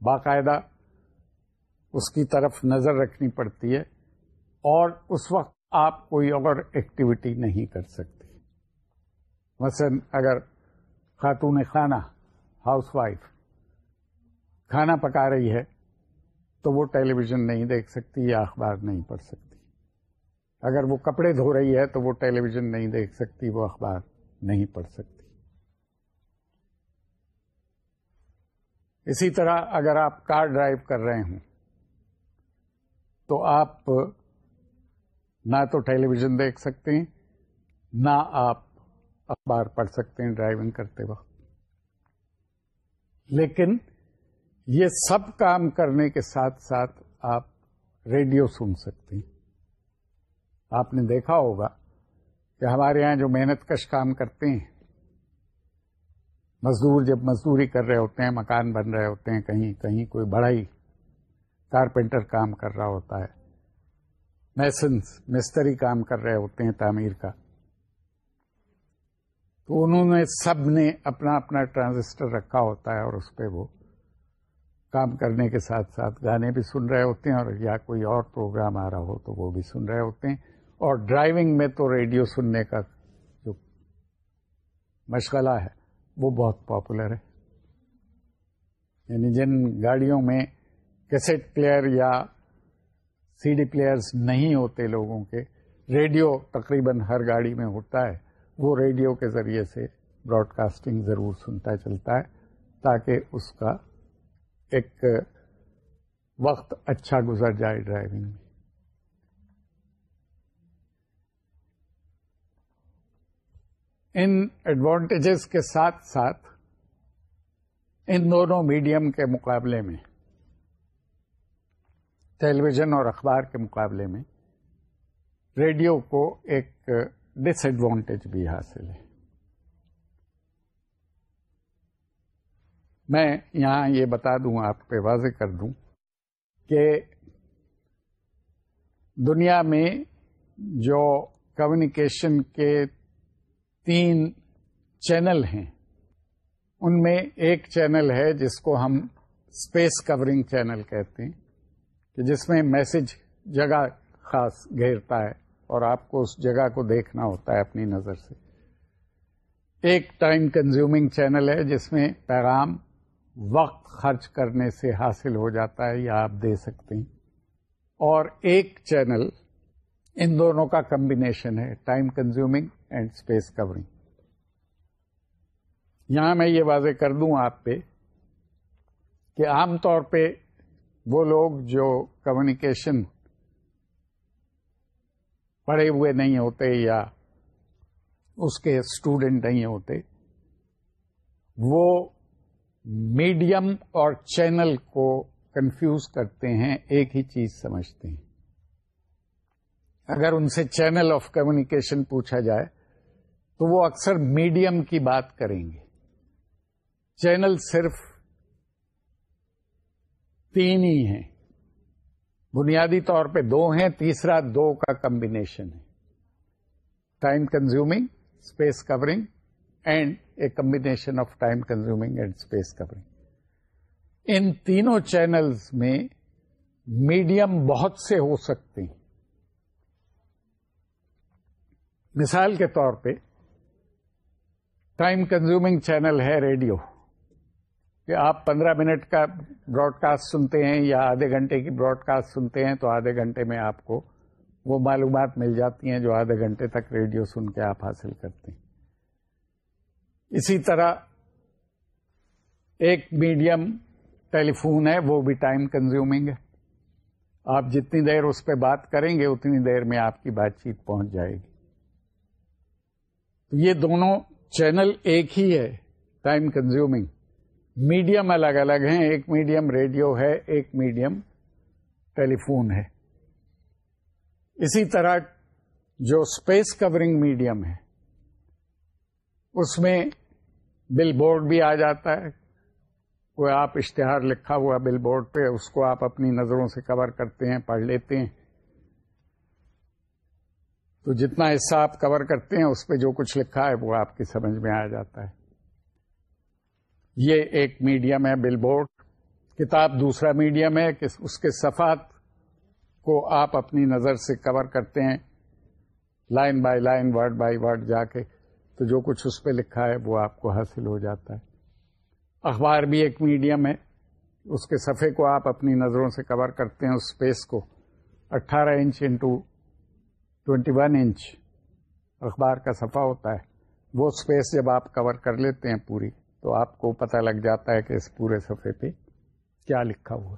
باقاعدہ اس کی طرف نظر رکھنی پڑتی ہے اور اس وقت آپ کوئی اور ایکٹیویٹی نہیں کر سکتے۔ مثلا اگر خاتون خانہ، ہاؤس وائف۔ کھانا پکا رہی ہے تو وہ ٹیلی ویژن نہیں دیکھ سکتی یا اخبار نہیں پڑھ سکتی۔ اگر وہ کپڑے دھو رہی ہے تو وہ ٹیلی ویژن نہیں دیکھ سکتی، وہ اخبار نہیں پڑھ سکتی۔ اسی طرح اگر آپ کار ڈرائیو کر رہے ہوں تو آپ نہ تو ٹیلی ویژن دیکھ سکتے ہیں نہ آپ اخبار پڑھ سکتے ہیں ڈرائیونگ کرتے وقت۔ لیکن یہ سب کام کرنے کے ساتھ ساتھ آپ ریڈیو سن سکتے ہیں۔ آپ نے دیکھا ہوگا کہ ہمارے یہاں جو محنت کش کام کرتے ہیں، مزدور جب مزدوری کر رہے ہوتے ہیں، مکان بن رہے ہوتے ہیں، کہیں کہیں کوئی بڑائی کارپینٹر کام کر رہا ہوتا ہے میسنس مستری کام کر رہے ہوتے ہیں تعمیر کا۔ تو انہوں نے سب نے اپنا اپنا ٹرانزسٹر رکھا ہوتا ہے اور اس پہ وہ کام کرنے کے ساتھ ساتھ گانے بھی سن رہے ہوتے ہیں اور یا کوئی اور پروگرام آ رہا ہو تو وہ بھی سن رہے ہوتے ہیں اور ڈرائیونگ میں تو ریڈیو سننے کا جو مشغلہ ہے وہ بہت پاپولر ہے۔ یعنی جن گاڑیوں میں کیسٹ پلیئر یا سی ڈی پلیئرز نہیں ہوتے لوگوں کے، ریڈیو تقریباً ہر گاڑی میں ہوتا ہے۔ وہ ریڈیو کے ذریعے سے براڈ کاسٹنگ ضرور سنتا چلتا ہے تاکہ اس کا ایک وقت اچھا گزر جائے ڈرائیونگ میں۔ ان ایڈوانٹیجز کے ساتھ ساتھ ان دونوں میڈیم کے مقابلے میں، ٹیلی ویژن اور اخبار کے مقابلے میں، ریڈیو کو ایک ڈس ایڈوانٹیج بھی حاصل ہے میں یہاں یہ بتا دوں، آپ پہ واضح کر دوں کہ دنیا میں جو کمیونیکیشن کے تین چینل ہیں، ان میں ایک چینل ہے جس کو ہم اسپیس کورنگ چینل کہتے ہیں، کہ جس میں میسج جگہ خاص گھیرتا ہے۔ اور آپ کو اس جگہ کو دیکھنا ہوتا ہے اپنی نظر سے۔ ایک ٹائم کنزیومنگ چینل ہے جس میں پیغام وقت خرچ کرنے سے حاصل ہو جاتا ہے، یا آپ دے سکتے ہیں۔ اور ایک چینل ان دونوں کا کمبینیشن ہے، time consuming and space covering. یہاں میں یہ واضح کر دوں آپ پہ کہ عام طور پہ وہ لوگ جو کمیونیکیشن پڑھے ہوئے نہیں ہوتے یا اس کے اسٹوڈنٹ نہیں ہوتے، وہ میڈیم اور چینل کو کنفیوز کرتے ہیں، ایک ہی چیز سمجھتے ہیں۔ اگر ان سے چینل آف کمیونیکیشن پوچھا جائے تو وہ اکثر میڈیم کی بات کریں گے۔ چینل صرف تین ہی ہیں۔ بنیادی طور پہ دو ہیں، تیسرا دو کا کمبینیشن ہے۔ Time consuming space covering and a combination of time consuming and space covering ان تینوں چینلز میں میڈیم بہت سے ہو سکتے ہیں۔ مثال کے طور پہ ٹائم کنزیومنگ چینل ہے ریڈیو۔ کہ آپ پندرہ منٹ کا براڈ کاسٹ سنتے ہیں یا آدھے گھنٹے کی براڈ کاسٹ سنتے ہیں تو آدھے گھنٹے میں آپ کو وہ معلومات مل جاتی ہیں جو آدھے گھنٹے تک ریڈیو سن کے آپ حاصل کرتے ہیں۔ اسی طرح ایک میڈیم ٹیلی فون ہے، وہ بھی ٹائم کنزیومنگ ہے۔ آپ جتنی دیر اس پہ بات کریں گے، اتنی دیر میں آپ کی بات چیت پہنچ جائے گی۔ تو یہ دونوں چینل ایک ہی ہے ٹائم کنزیومنگ میڈیم الگ الگ ہیں، ایک میڈیم ریڈیو ہے، ایک میڈیم ٹیلی فون ہے۔ اسی طرح جو اسپیس کورنگ میڈیم ہے، اس میں بل بورڈ بھی آ جاتا ہے۔ کوئی آپ اشتہار لکھا ہوا بل بورڈ پہ، اس کو آپ اپنی نظروں سے کور کرتے ہیں، پڑھ لیتے ہیں۔ تو جتنا حصہ آپ کور کرتے ہیں، اس پہ جو کچھ لکھا ہے، وہ آپ کی سمجھ میں آ جاتا ہے۔ یہ ایک میڈیم ہے بل بورڈ کتاب دوسرا میڈیم ہے کہ اس کے صفحات کو آپ اپنی نظر سے کور کرتے ہیں line by line word by word جا کے۔ تو جو کچھ اس پہ لکھا ہے، وہ آپ کو حاصل ہو جاتا ہے۔ اخبار بھی ایک میڈیم ہے۔ اس کے صفحے کو آپ اپنی نظروں سے کور کرتے ہیں، اس اسپیس کو۔ اٹھارہ inch into twenty one inch اخبار کا صفحہ ہوتا ہے۔ وہ اسپیس جب آپ کور کر لیتے ہیں پوری تو آپ کو پتہ لگ جاتا ہے کہ اس پورے صفحے پہ کیا لکھا ہوا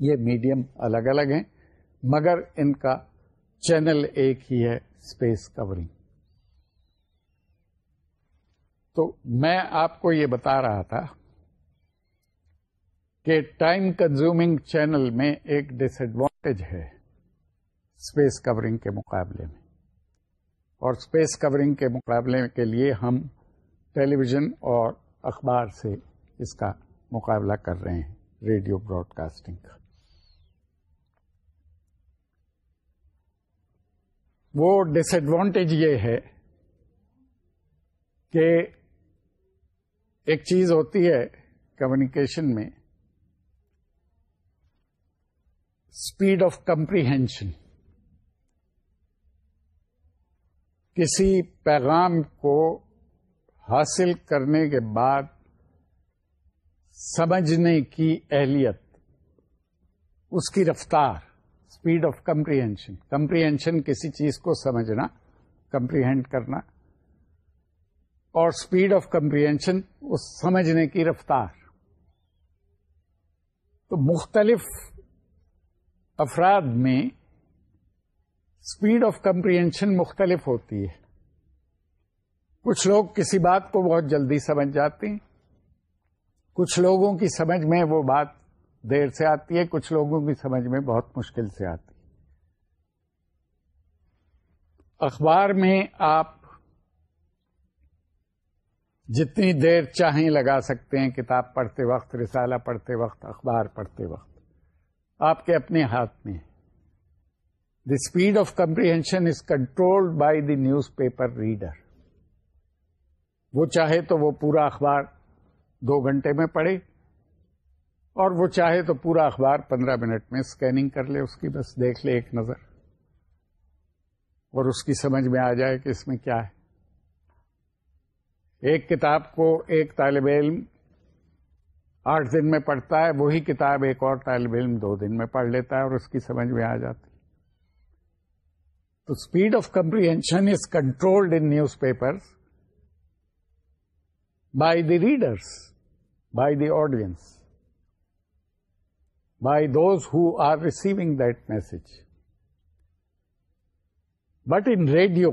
یہ میڈیم الگ الگ ہیں، مگر ان کا چینل ایک ہی ہے اسپیس کورنگ تو میں آپ کو یہ بتا رہا تھا کہ ٹائم کنزیومنگ چینل میں ایک ڈس ایڈوانٹیج ہے اسپیس کورنگ کے مقابلے میں۔ اور اسپیس کورنگ کے مقابلے کے لیے ہم ٹیلی ویژن اور اخبار سے اس کا مقابلہ کر رہے ہیں ریڈیو براڈ کاسٹنگ کا۔ وہ ڈس ایڈوانٹیج یہ ہے کہ ایک چیز ہوتی ہے کمیونیکیشن میں اسپیڈ آف کمپریہینشن کسی پیغام کو حاصل کرنے کے بعد سمجھنے کی اہلیت، اس کی رفتار اسپیڈ آف کمپریہنشن کمپریہنشن کسی چیز کو سمجھنا کمپریہینڈ کرنا، اور اسپیڈ آف کمپریہنشن اس سمجھنے کی رفتار۔ تو مختلف افراد میں اسپیڈ آف کمپریہنشن مختلف ہوتی ہے۔ کچھ لوگ کسی بات کو بہت جلدی سمجھ جاتے ہیں۔ کچھ لوگوں کی سمجھ میں وہ بات دیر سے آتی ہے، کچھ لوگوں کی سمجھ میں بہت مشکل سے آتی ہے۔ اخبار میں آپ جتنی دیر چاہیں لگا سکتے ہیں، کتاب پڑھتے وقت، رسالہ پڑھتے وقت، اخبار پڑھتے وقت۔ آپ کے اپنے ہاتھ میں The speed of comprehension is controlled by the newspaper reader. وہ چاہے تو وہ پورا اخبار دو گھنٹے میں پڑھے اور وہ چاہے تو پورا اخبار پندرہ منٹ میں اسکیننگ کر لے، اس کی بس دیکھ لے ایک نظر اور اس کی سمجھ میں آ جائے کہ اس میں کیا ہے۔ ایک کتاب کو ایک طالب علم آٹھ دن میں پڑھتا ہے، وہی کتاب ایک اور طالب علم دو دن میں پڑھ لیتا ہے اور اس کی سمجھ میں آ جاتی۔ تو speed of comprehension is controlled in newspaper by the readers by the audience by those who are receiving that message but in radio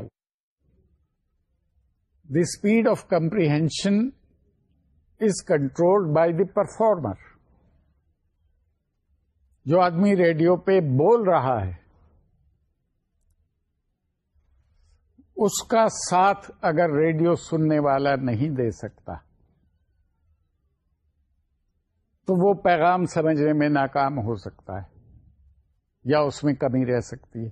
the speed of comprehension is controlled by the performer جو آدمی radio پہ بول رہا ہے اس کا ساتھ اگر radio سننے والا نہیں دے سکتا، تو وہ پیغام سمجھنے میں ناکام ہو سکتا ہے، یا اس میں کمی رہ سکتی ہے۔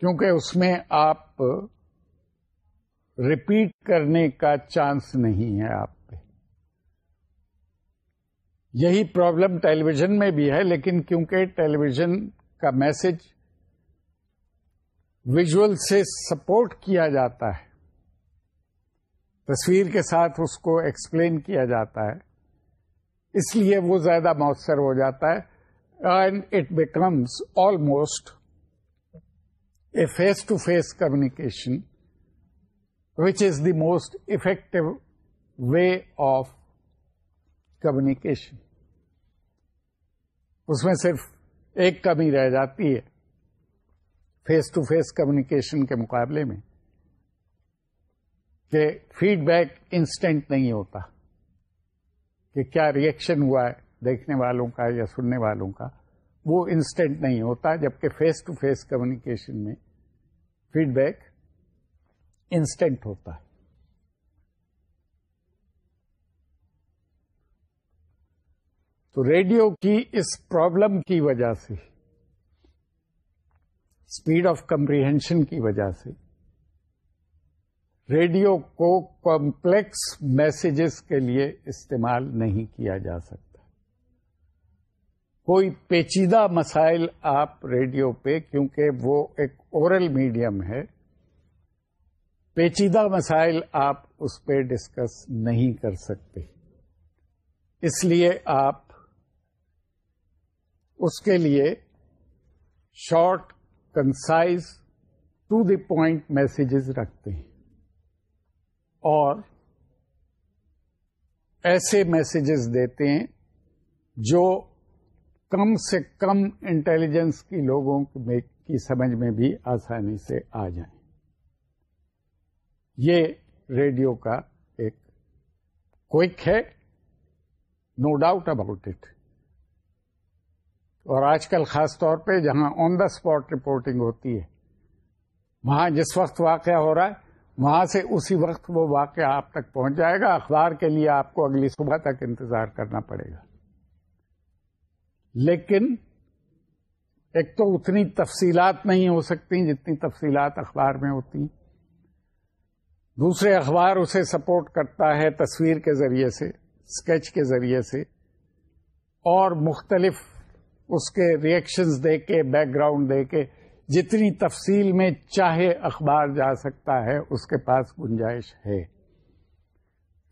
کیونکہ اس میں آپ ریپیٹ کرنے کا چانس نہیں ہے آپ پہ۔ یہی پرابلم ٹیلی ویژن میں بھی ہے، لیکن کیونکہ ٹیلی ویژن کا میسج ویژل سے سپورٹ کیا جاتا ہے۔ تصویر کے ساتھ اس کو ایکسپلین کیا جاتا ہے۔ اس لیے وہ زیادہ مؤثر ہو جاتا ہے۔ And it becomes almost a face-to-face communication, which is the most effective way of communication. اس میں صرف ایک کمی رہ جاتی ہے۔ فیس ٹو فیس کمیونیکیشن کے مقابلے میں کہ فیڈ بیک انسٹنٹ نہیں ہوتا، کہ کیا ریئیکشن ہوا ہے دیکھنے والوں کا یا سننے والوں کا، وہ انسٹنٹ نہیں ہوتا، جبکہ فیس ٹو فیس کمیونیکیشن میں فیڈ بیک انسٹنٹ ہوتا ہے۔ تو ریڈیو کی اس پرابلم کی وجہ سے اسپیڈ آف کمپریہنشن کی وجہ سے۔ ریڈیو کو کمپلیکس میسجز کے لیے استعمال نہیں کیا جا سکتا۔ کوئی پیچیدہ مسائل آپ ریڈیو پہ، کیونکہ وہ ایک اورل میڈیم ہے، پیچیدہ مسائل آپ اس پہ ڈسکس نہیں کر سکتے۔ اس لیے آپ اس کے لیے short concise to the point messages رکھتے ہیں۔ اور ایسے میسجز دیتے ہیں جو کم سے کم انٹیلیجنس کی لوگوں کی سمجھ میں بھی آسانی سے آ جائیں۔ یہ ریڈیو کا ایک کوئک ہے نو ڈاؤٹ اباؤٹ اٹ اور آج کل خاص طور پہ جہاں آن دا اسپاٹ رپورٹنگ ہوتی ہے، وہاں جس وقت واقعہ ہو رہا ہے، وہاں سے اسی وقت وہ واقعہ آپ تک پہنچ جائے گا، اخبار کے لیے آپ کو اگلی صبح تک انتظار کرنا پڑے گا۔ لیکن ایک تو اتنی تفصیلات نہیں ہو سکتی جتنی تفصیلات اخبار میں ہوتی دوسرے اخبار اسے سپورٹ کرتا ہے تصویر کے ذریعے سے اسکیچ کے ذریعے سے، اور مختلف اس کے ریئیکشنز دے کے بیک گراؤنڈ دے کے، جتنی تفصیل میں چاہے اخبار جا سکتا ہے، اس کے پاس گنجائش ہے۔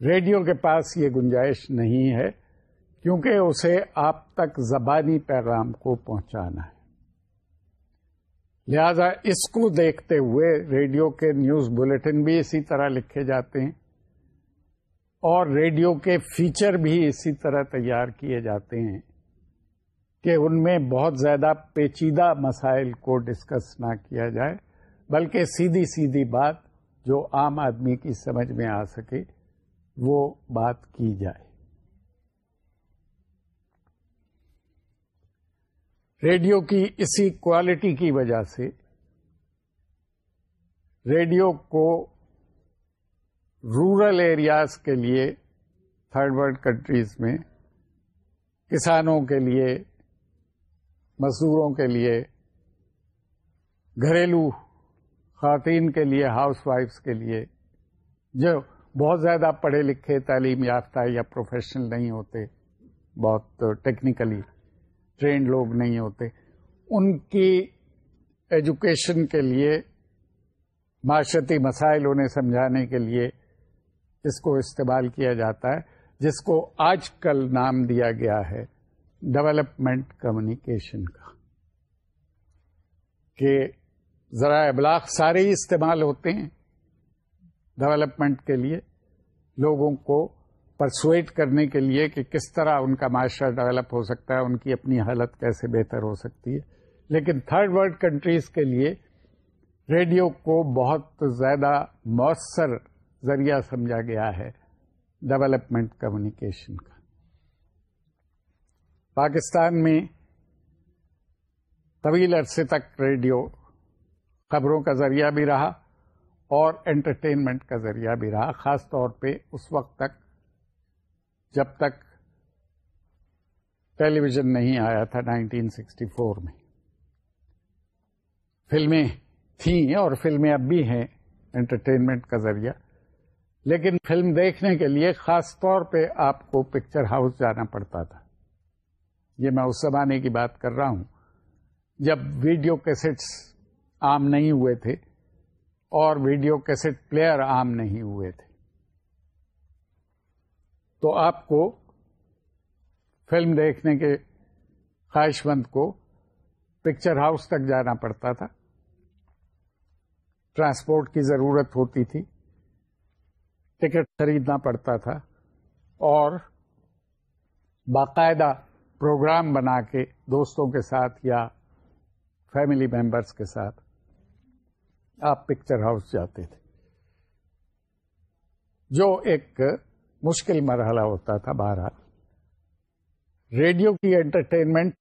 ریڈیو کے پاس یہ گنجائش نہیں ہے، کیونکہ اسے آپ تک زبانی پیغام کو پہنچانا ہے۔ لہذا اس کو دیکھتے ہوئے ریڈیو کے نیوز بلٹن بھی اسی طرح لکھے جاتے ہیں، اور ریڈیو کے فیچر بھی اسی طرح تیار کیے جاتے ہیں۔ کہ ان میں بہت زیادہ پیچیدہ مسائل کو ڈسکس نہ کیا جائے، بلکہ سیدھی سیدھی بات جو عام آدمی کی سمجھ میں آ سکے، وہ بات کی جائے۔ ریڈیو کی اسی کوالٹی کی وجہ سے ریڈیو کو رورل ایریاز کے لیے تھرڈ ورلڈ کنٹریز میں، کسانوں کے لیے مزدوروں کے لیے، گھریلو خواتین کے لیے، ہاؤس وائفس کے لیے، جو بہت زیادہ پڑھے لکھے، تعلیم یافتہ یا پروفیشنل نہیں ہوتے، بہت ٹیکنیکلی ٹرینڈ لوگ نہیں ہوتے، ان کی ایجوکیشن کے لیے، معاشرتی مسائل انہیں سمجھانے کے لیے اس کو استعمال کیا جاتا ہے، جس کو آج کل نام دیا گیا ہے۔ ڈیولپمنٹ کمیونیکیشن کا، کہ ذرائع ابلاغ سارے ہی استعمال ہوتے ہیں ڈیولپمنٹ کے لیے، لوگوں کو پرسویٹ کرنے کے لیے کہ کس طرح ان کا معاشرہ ڈیولپ ہو سکتا ہے، ان کی اپنی حالت کیسے بہتر ہو سکتی ہے۔ لیکن تھرڈ ورلڈ کنٹریز کے لیے ریڈیو کو بہت زیادہ مؤثر ذریعہ سمجھا گیا ہے ڈیولپمنٹ کمیونیکیشن کا۔ پاکستان میں طویل عرصے تک ریڈیو خبروں کا ذریعہ بھی رہا اور انٹرٹینمنٹ کا ذریعہ بھی رہا، خاص طور پہ اس وقت تک جب تک ٹیلی ویژن نہیں آیا تھا 1964 میں۔ فلمیں تھیں اور فلمیں اب بھی ہیں انٹرٹینمنٹ کا ذریعہ، لیکن فلم دیکھنے کے لیے خاص طور پہ آپ کو پکچر ہاؤس جانا پڑتا تھا۔ یہ میں اس زمانے کی بات کر رہا ہوں۔ جب ویڈیو کیسٹس عام نہیں ہوئے تھے اور ویڈیو کیسٹ پلیئر عام نہیں ہوئے تھے۔ تو آپ کو فلم دیکھنے کے خواہش مند کو پکچر ہاؤس تک جانا پڑتا تھا۔ ٹرانسپورٹ کی ضرورت ہوتی تھی۔ ٹکٹ خریدنا پڑتا تھا اور باقاعدہ پروگرام بنا کے دوستوں کے ساتھ یا فیملی ممبرس کے ساتھ آپ پکچر ہاؤس جاتے تھے۔ جو ایک مشکل مرحلہ ہوتا تھا بہرحال۔ ریڈیو کی انٹرٹینمنٹ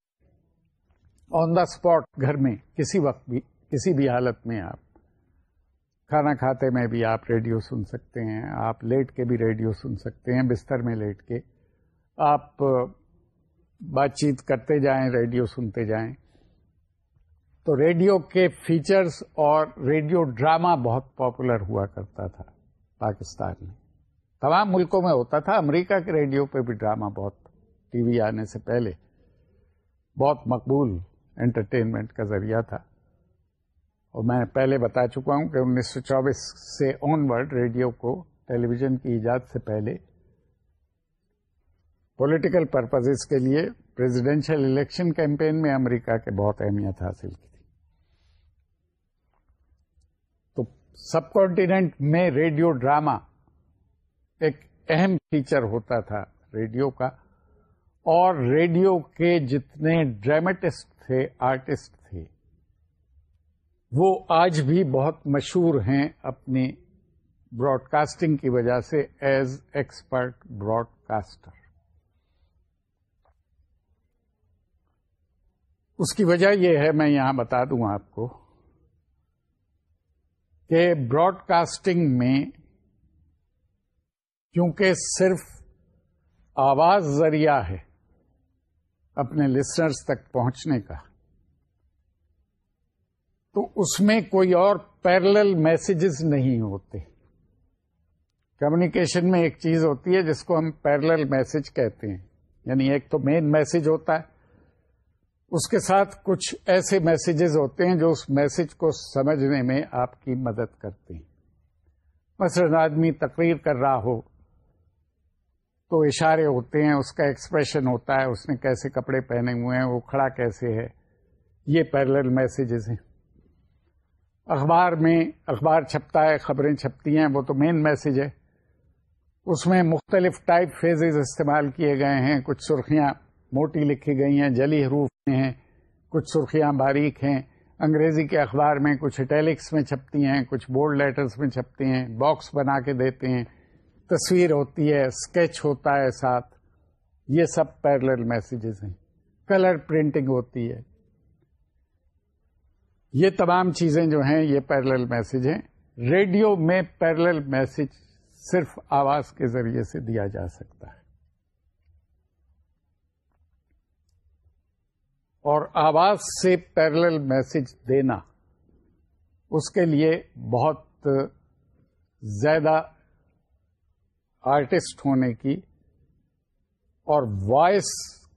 آن دا اسپاٹ گھر میں، کسی وقت بھی، کسی بھی حالت میں آپ۔ کھانا کھاتے میں بھی آپ ریڈیو سن سکتے ہیں، آپ لیٹ کے بھی ریڈیو سن سکتے ہیں، بستر میں لیٹ کے۔ آپ بات چیت کرتے جائیں، ریڈیو سنتے جائیں۔ تو ریڈیو کے فیچرز اور ریڈیو ڈرامہ بہت پاپولر ہوا کرتا تھا پاکستان میں۔ تمام ملکوں میں ہوتا تھا، امریکہ کے ریڈیو پہ بھی ڈرامہ بہت ٹی وی آنے سے پہلے بہت مقبول انٹرٹینمنٹ کا ذریعہ تھا۔ اور میں پہلے بتا چکا ہوں کہ انیس سو چوبیس سے آن ورڈ ریڈیو کو ٹیلی ویژن کی ایجاد سے پہلے پولیٹیکل پرپز کے لیے پریزیڈینشیل الیکشن کیمپین میں امریکہ کے بہت اہمیت حاصل کی تھی۔ تو سب کانٹیننٹ میں ریڈیو ڈرامہ ایک اہم فیچر ہوتا تھا ریڈیو کا، اور ریڈیو کے جتنے ڈرامٹسٹ تھے آرٹسٹ تھے، وہ آج بھی بہت مشہور ہیں اپنی براڈ کاسٹنگ کی وجہ سے ایز ایکسپرٹ براڈ کاسٹر اس کی وجہ یہ ہے، میں یہاں بتا دوں آپ کو کہ براڈ کاسٹنگ میں کیونکہ صرف آواز ذریعہ ہے اپنے لسنرز تک پہنچنے کا، تو اس میں کوئی اور پیرل میسجز نہیں ہوتے۔ کمیونیکیشن میں ایک چیز ہوتی ہے جس کو ہم پیرل میسج کہتے ہیں یعنی ایک تو مین میسج ہوتا ہے اس کے ساتھ کچھ ایسے میسیجز ہوتے ہیں جو اس میسج کو سمجھنے میں آپ کی مدد کرتے ہیں۔ مثلاً آدمی تقریر کر رہا ہو تو اشارے ہوتے ہیں، اس کا ایکسپریشن ہوتا ہے، اس نے کیسے کپڑے پہنے ہوئے ہیں، وہ کھڑا کیسے ہے۔ یہ پیرل میسیجز ہیں۔ اخبار میں اخبار چھپتا ہے، خبریں چھپتی ہیں، وہ تو مین میسج ہے۔ اس میں مختلف ٹائپ فیزز استعمال کیے گئے ہیں، کچھ سرخیاں موٹی لکھی گئی ہیں، جلی حروف ہیں، کچھ سرخیاں باریک ہیں، انگریزی کے اخبار میں کچھ اٹیلکس میں چھپتی ہیں، کچھ بورڈ لیٹرز میں چھپتے ہیں باکس بنا کے دیتے ہیں، تصویر ہوتی ہے اسکیچ ہوتا ہے ساتھ۔ یہ سب پیرل میسیجز ہیں۔ کلر پرنٹنگ ہوتی ہے۔ یہ تمام چیزیں جو ہیں، یہ پیرل میسج ہیں۔ ریڈیو میں پیرل میسج صرف آواز کے ذریعے سے دیا جا سکتا ہے۔ اور آواز سے پیرل میسج دینا اس کے لیے بہت زیادہ آرٹسٹ ہونے کی اور وائس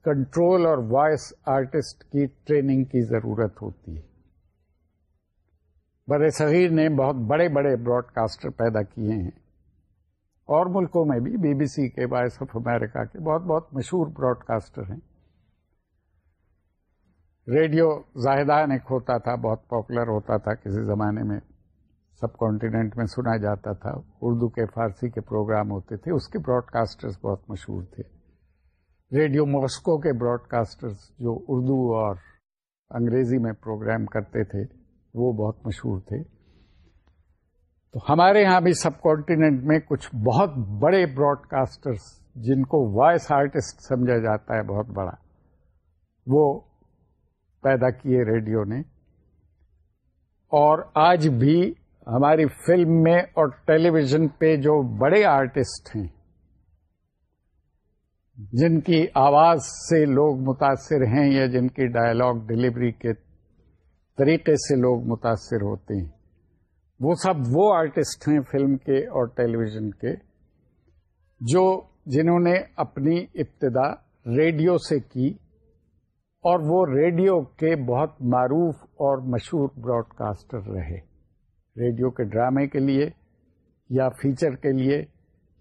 کنٹرول اور وائس آرٹسٹ کی ٹریننگ کی ضرورت ہوتی ہے۔ بر صغیر نے بہت بڑے بڑے براڈ کاسٹر پیدا کیے ہیں۔ اور ملکوں میں بھی بی بی سی کے، وائس آف امریکہ کے بہت بہت مشہور براڈ کاسٹر ہیں۔ ریڈیو زاہدان ایک ہوتا تھا، بہت پاپولر ہوتا تھا، کسی زمانے میں سب کانٹیننٹ میں سنا جاتا تھا۔ اردو کے، فارسی کے پروگرام ہوتے تھے۔ اس کے براڈ کاسٹرز بہت مشہور تھے۔ ریڈیو ماسکو کے براڈ کاسٹرز جو اردو اور انگریزی میں پروگرام کرتے تھے، وہ بہت مشہور تھے۔ تو ہمارے ہاں بھی سب کانٹیننٹ میں کچھ بہت بڑے براڈ کاسٹرس جن کو وائس آرٹسٹ سمجھا جاتا ہے، بہت بڑا۔ وہ پیدا کیے ریڈیو نے۔ اور آج بھی ہماری فلم میں اور ٹیلی ویژن پہ جو بڑے آرٹسٹ ہیں، جن کی آواز سے لوگ متاثر ہیں یا جن کی ڈائلاگ ڈلیوری کے طریقے سے لوگ متاثر ہوتے ہیں، وہ سب وہ آرٹسٹ ہیں فلم کے اور ٹیلی ویژن کے، جو جنہوں نے اپنی ابتدا ریڈیو سے کی۔ اور وہ ریڈیو کے بہت معروف اور مشہور براڈ کاسٹر رہے۔ ریڈیو کے ڈرامے کے لیے یا فیچر کے لیے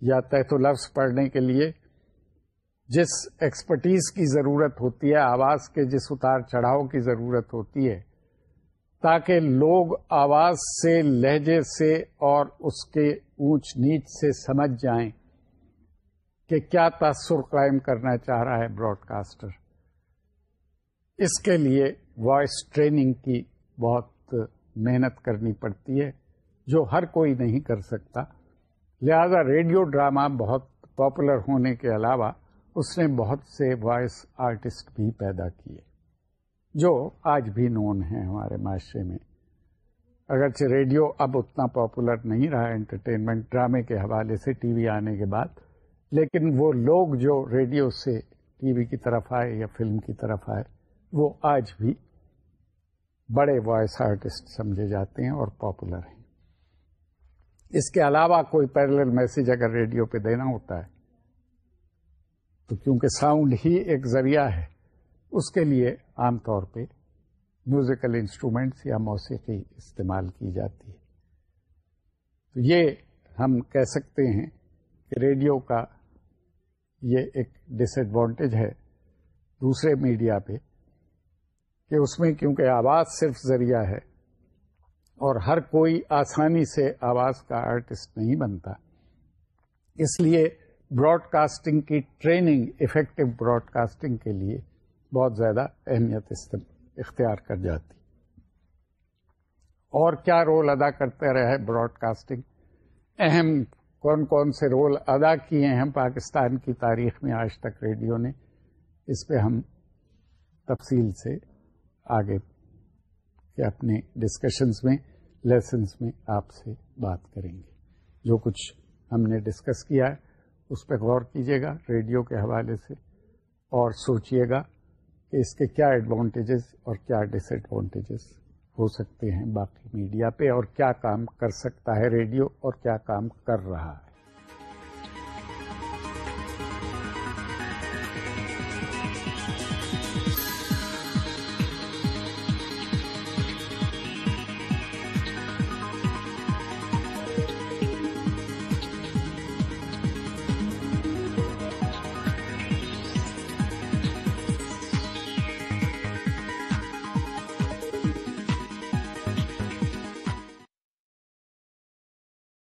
یا تحت و لفظ پڑھنے کے لیے جس ایکسپرٹیز کی ضرورت ہوتی ہے، آواز کے جس اتار چڑھاؤ کی ضرورت ہوتی ہے، تاکہ لوگ آواز سے، لہجے سے اور اس کے اونچ نیچ سے سمجھ جائیں کہ کیا تاثر قائم کرنا چاہ رہا ہے براڈ کاسٹر۔ اس کے لیے وائس ٹریننگ کی بہت محنت کرنی پڑتی ہے، جو ہر کوئی نہیں کر سکتا۔ لہذا ریڈیو ڈرامہ بہت پاپولر ہونے کے علاوہ اس نے بہت سے وائس آرٹسٹ بھی پیدا کیے، جو آج بھی نون ہیں ہمارے معاشرے میں۔ اگرچہ ریڈیو اب اتنا پاپولر نہیں رہا انٹرٹینمنٹ ڈرامے کے حوالے سے ٹی وی آنے کے بعد، لیکن وہ لوگ جو ریڈیو سے ٹی وی کی طرف آئے یا فلم کی طرف آئے وہ آج بھی بڑے وائس آرٹسٹ سمجھے جاتے ہیں اور پاپولر ہیں۔ اس کے علاوہ کوئی پیرل میسج اگر ریڈیو پہ دینا ہوتا ہے، تو کیونکہ ساؤنڈ ہی ایک ذریعہ ہے، اس کے لیے عام طور پہ میوزیکل انسٹرومینٹس یا موسیقی استعمال کی جاتی ہے۔ تو یہ ہم کہہ سکتے ہیں کہ ریڈیو کا یہ ایک ڈس ایڈوانٹیج ہے۔ دوسرے میڈیا پہ کہ اس میں کیونکہ آواز صرف ذریعہ ہے اور ہر کوئی آسانی سے آواز کا آرٹسٹ نہیں بنتا۔ اس لیے براڈ کاسٹنگ کی ٹریننگ افیکٹو براڈ کاسٹنگ کے لیے بہت زیادہ اہمیت اختیار کر جاتی۔ اور کیا رول ادا کرتے رہے براڈ کاسٹنگ اہم کون کون سے رول ادا کیے ہیں پاکستان کی تاریخ میں آج تک ریڈیو نے اس پہ ہم تفصیل سے آگے کے اپنے ڈسکشنز میں لیسنس میں آپ سے بات کریں گے۔ جو کچھ ہم نے ڈسکس کیا ہے، اس پہ غور کیجیے گا ریڈیو کے حوالے سے اور سوچئے گا کہ اس کے کیا ایڈوانٹیجز اور کیا ڈس ایڈوانٹیجز ہو سکتے ہیں باقی میڈیا پہ اور کیا کام کر سکتا ہے ریڈیو اور کیا کام کر رہا ہے۔